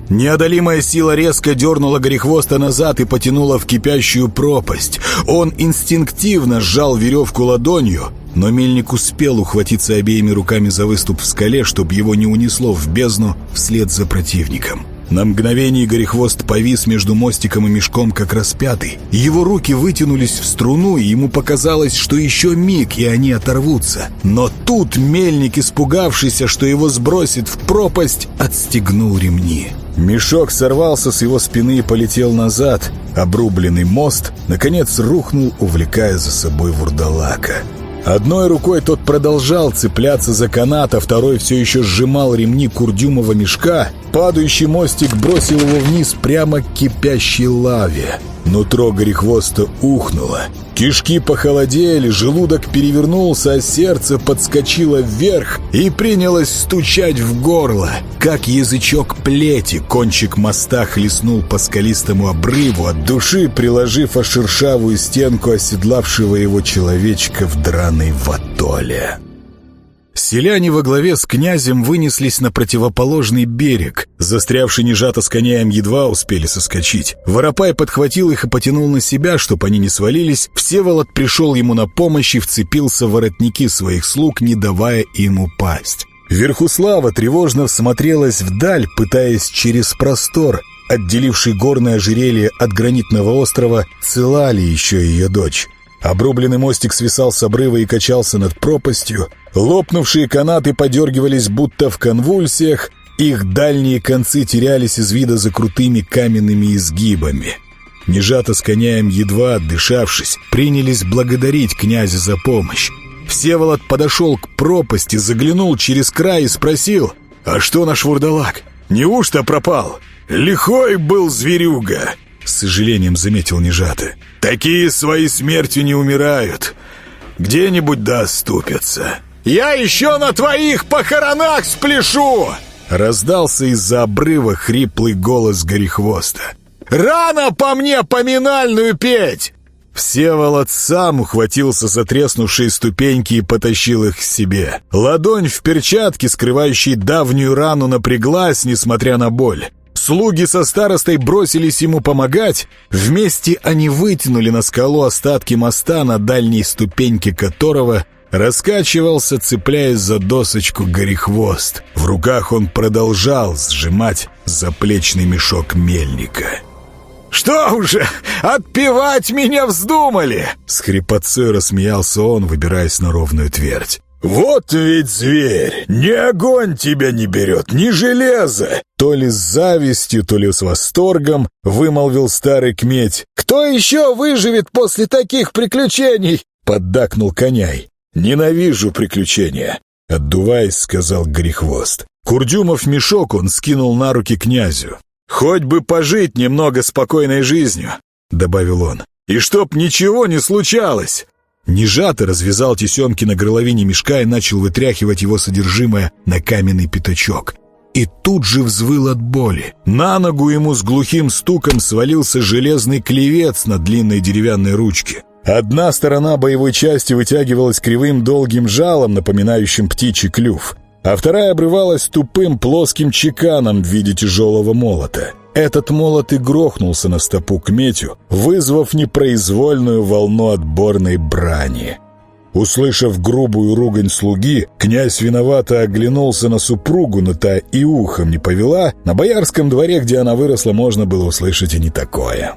[SPEAKER 1] Неодолимая сила резко дернула Горехвоста назад и потянула в кипящую пропасть. Он инстинктивно сжал веревку ладонью, но мельник успел ухватиться обеими руками за выступ в скале, чтобы его не унесло в бездну вслед за противником. На мгновение Горехвост повис между мостиком и мешком, как распятый. Его руки вытянулись в струну, и ему показалось, что еще миг, и они оторвутся. Но тут мельник, испугавшийся, что его сбросит в пропасть, отстегнул ремни. Мешок сорвался с его спины и полетел назад. Обрубленный мост, наконец, рухнул, увлекая за собой вурдалака. Одной рукой тот продолжал цепляться за канат, а второй все еще сжимал ремни курдюмого мешка. Падающий мостик бросил его вниз прямо к кипящей лаве. Нутро горехвоста ухнуло. Кишки похолодели, желудок перевернулся, а сердце подскочило вверх и принялось стучать в горло. Как язычок плети, кончик моста хлестнул по скалистому обрыву, от души приложив о шершавую стенку оседлавшего его человечка в драной ватоле. Селяне во главе с князем вынеслись на противоположный берег. Застрявший нежато с коняем едва успели соскочить. Воропай подхватил их и потянул на себя, чтобы они не свалились. Всеволод пришел ему на помощь и вцепился в воротники своих слуг, не давая им упасть. Верхуслава тревожно всмотрелась вдаль, пытаясь через простор, отделивший горное ожерелье от гранитного острова, цела ли еще ее дочь. Обрубленный мостик свисал с обрыва и качался над пропастью. Лопнувшие канаты подергивались будто в конвульсиях. Их дальние концы терялись из вида за крутыми каменными изгибами. Нежато с коняем, едва отдышавшись, принялись благодарить князя за помощь. Всеволод подошел к пропасти, заглянул через край и спросил, «А что наш вурдалак? Неужто пропал?» «Лихой был зверюга!» — с сожалением заметил Нежаты. «Такие своей смертью не умирают. Где-нибудь да оступятся». «Я еще на твоих похоронах спляшу!» Раздался из-за обрыва хриплый голос Горехвоста. «Рано по мне поминальную петь!» Всеволод сам ухватился за треснувшие ступеньки и потащил их к себе. Ладонь в перчатке, скрывающей давнюю рану, напряглась, несмотря на боль. Слуги со старостой бросились ему помогать. Вместе они вытянули на скалу остатки моста, на дальней ступеньке которого раскачивался, цепляясь за досочку горехвост. В руках он продолжал сжимать заплечный мешок мельника. «Что уже, отпевать меня вздумали?» С хрипотцой рассмеялся он, выбираясь на ровную твердь. «Вот ведь зверь! Ни огонь тебя не берет, ни железо!» То ли с завистью, то ли с восторгом вымолвил старый кметь. «Кто еще выживет после таких приключений?» Поддакнул коняй. «Ненавижу приключения!» Отдуваясь, сказал Грехвост. Курдюмов мешок он скинул на руки князю. «Хоть бы пожить немного спокойной жизнью», — добавил он. «И чтоб ничего не случалось!» Нежато развязал тесемки на горловине мешка и начал вытряхивать его содержимое на каменный пятачок. И тут же взвыл от боли. На ногу ему с глухим стуком свалился железный клевец на длинной деревянной ручке. Одна сторона боевой части вытягивалась кривым долгим жалом, напоминающим птичий клюв, а вторая обрывалась тупым плоским чеканом в виде тяжелого молота. Этот молот и грохнулся на стопу к метю, вызвав непроизвольную волну отборной брани. Услышав грубую ругань слуги, князь виновато оглянулся на супругу, но та и ухом не повела. На боярском дворе, где она выросла, можно было услышать и не такое.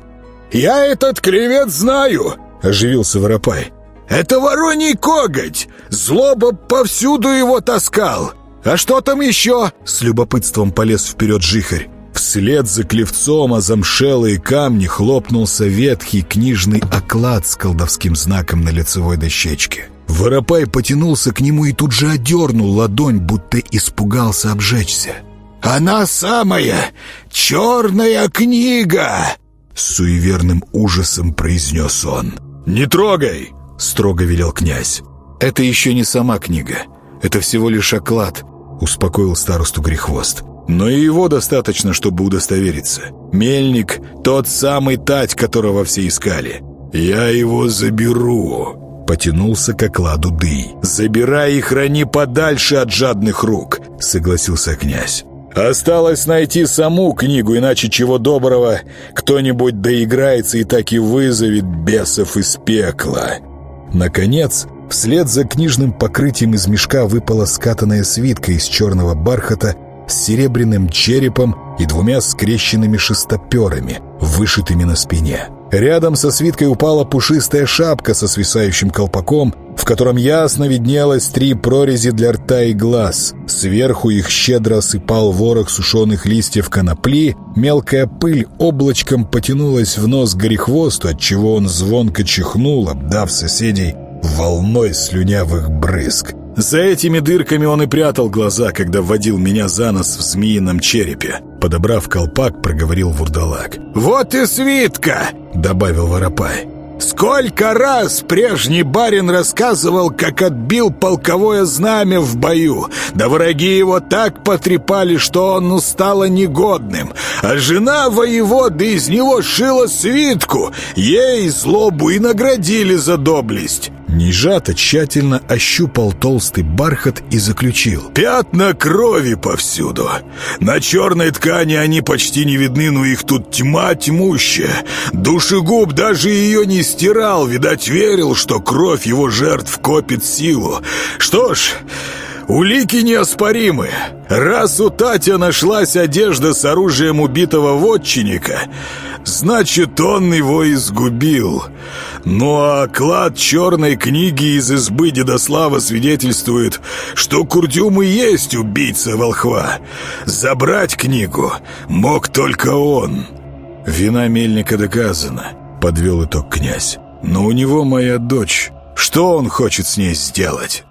[SPEAKER 2] «Я этот клевет знаю!»
[SPEAKER 1] — оживился Воропай.
[SPEAKER 2] «Это вороний коготь! Злоба повсюду его таскал! А что там еще?»
[SPEAKER 1] С любопытством полез вперед жихарь. Вслед за клевцом о замшелые камни хлопнулся ветхий книжный оклад с колдовским знаком на лицевой дощечке. Воропай потянулся к нему и тут же одернул ладонь, будто испугался обжечься.
[SPEAKER 2] «Она самая черная книга!»
[SPEAKER 1] С суеверным ужасом произнес он.
[SPEAKER 2] «Не трогай!»
[SPEAKER 1] — строго велел князь. «Это еще не сама книга. Это всего лишь оклад», — успокоил старосту Грехвост. Но и его достаточно, чтобы удостовериться. Мельник — тот самый тать, которого все искали. «Я его заберу», — потянулся к окладу Дый. «Забирай и храни подальше от жадных рук», — согласился князь. «Осталось найти саму книгу, иначе чего доброго, кто-нибудь доиграется и так и вызовет бесов из пекла». Наконец, вслед за книжным покрытием из мешка выпала скатанная свитка из черного бархата с серебряным черепом и двумя скрещенными шестоперами, вышитыми на спине. Рядом со свиткой упала пушистая шапка со свисающим колпаком, в котором ясно виднелось три прорези для рта и глаз. Сверху их щедро осыпал ворох сушеных листьев конопли, мелкая пыль облачком потянулась в нос горехвосту, отчего он звонко чихнул, обдав соседей волной слюнявых брызг. За этими дырками он и прятал глаза, когда вводил меня за нос в змеином черепе. Подобрав колпак, проговорил вурдалак.
[SPEAKER 2] «Вот и свитка!»
[SPEAKER 1] — добавил Воропай.
[SPEAKER 2] «Сколько раз прежний барин рассказывал, как отбил полковое знамя в бою, да враги его так потрепали, что он стало негодным, а жена воеводы из него шила свитку, ей злобу и наградили за доблесть».
[SPEAKER 1] Нежато тщательно ощупал толстый бархат и заключил.
[SPEAKER 2] «Пятна крови повсюду. На черной ткани они почти не видны, но их тут тьма тьмущая. Душегуб даже ее не стирал, видать, верил, что кровь его жертв копит силу. Что ж...» Улики неоспоримы. Раз у Татя нашлась одежда с оружием убитого вотчинника, значит, он его изгубил. Ну а клад черной книги из избы Дедослава свидетельствует, что Курдюм и есть убийца волхва. Забрать книгу мог только он.
[SPEAKER 1] Вина мельника доказана, подвел итог князь. Но у него моя дочь. Что он хочет с ней сделать?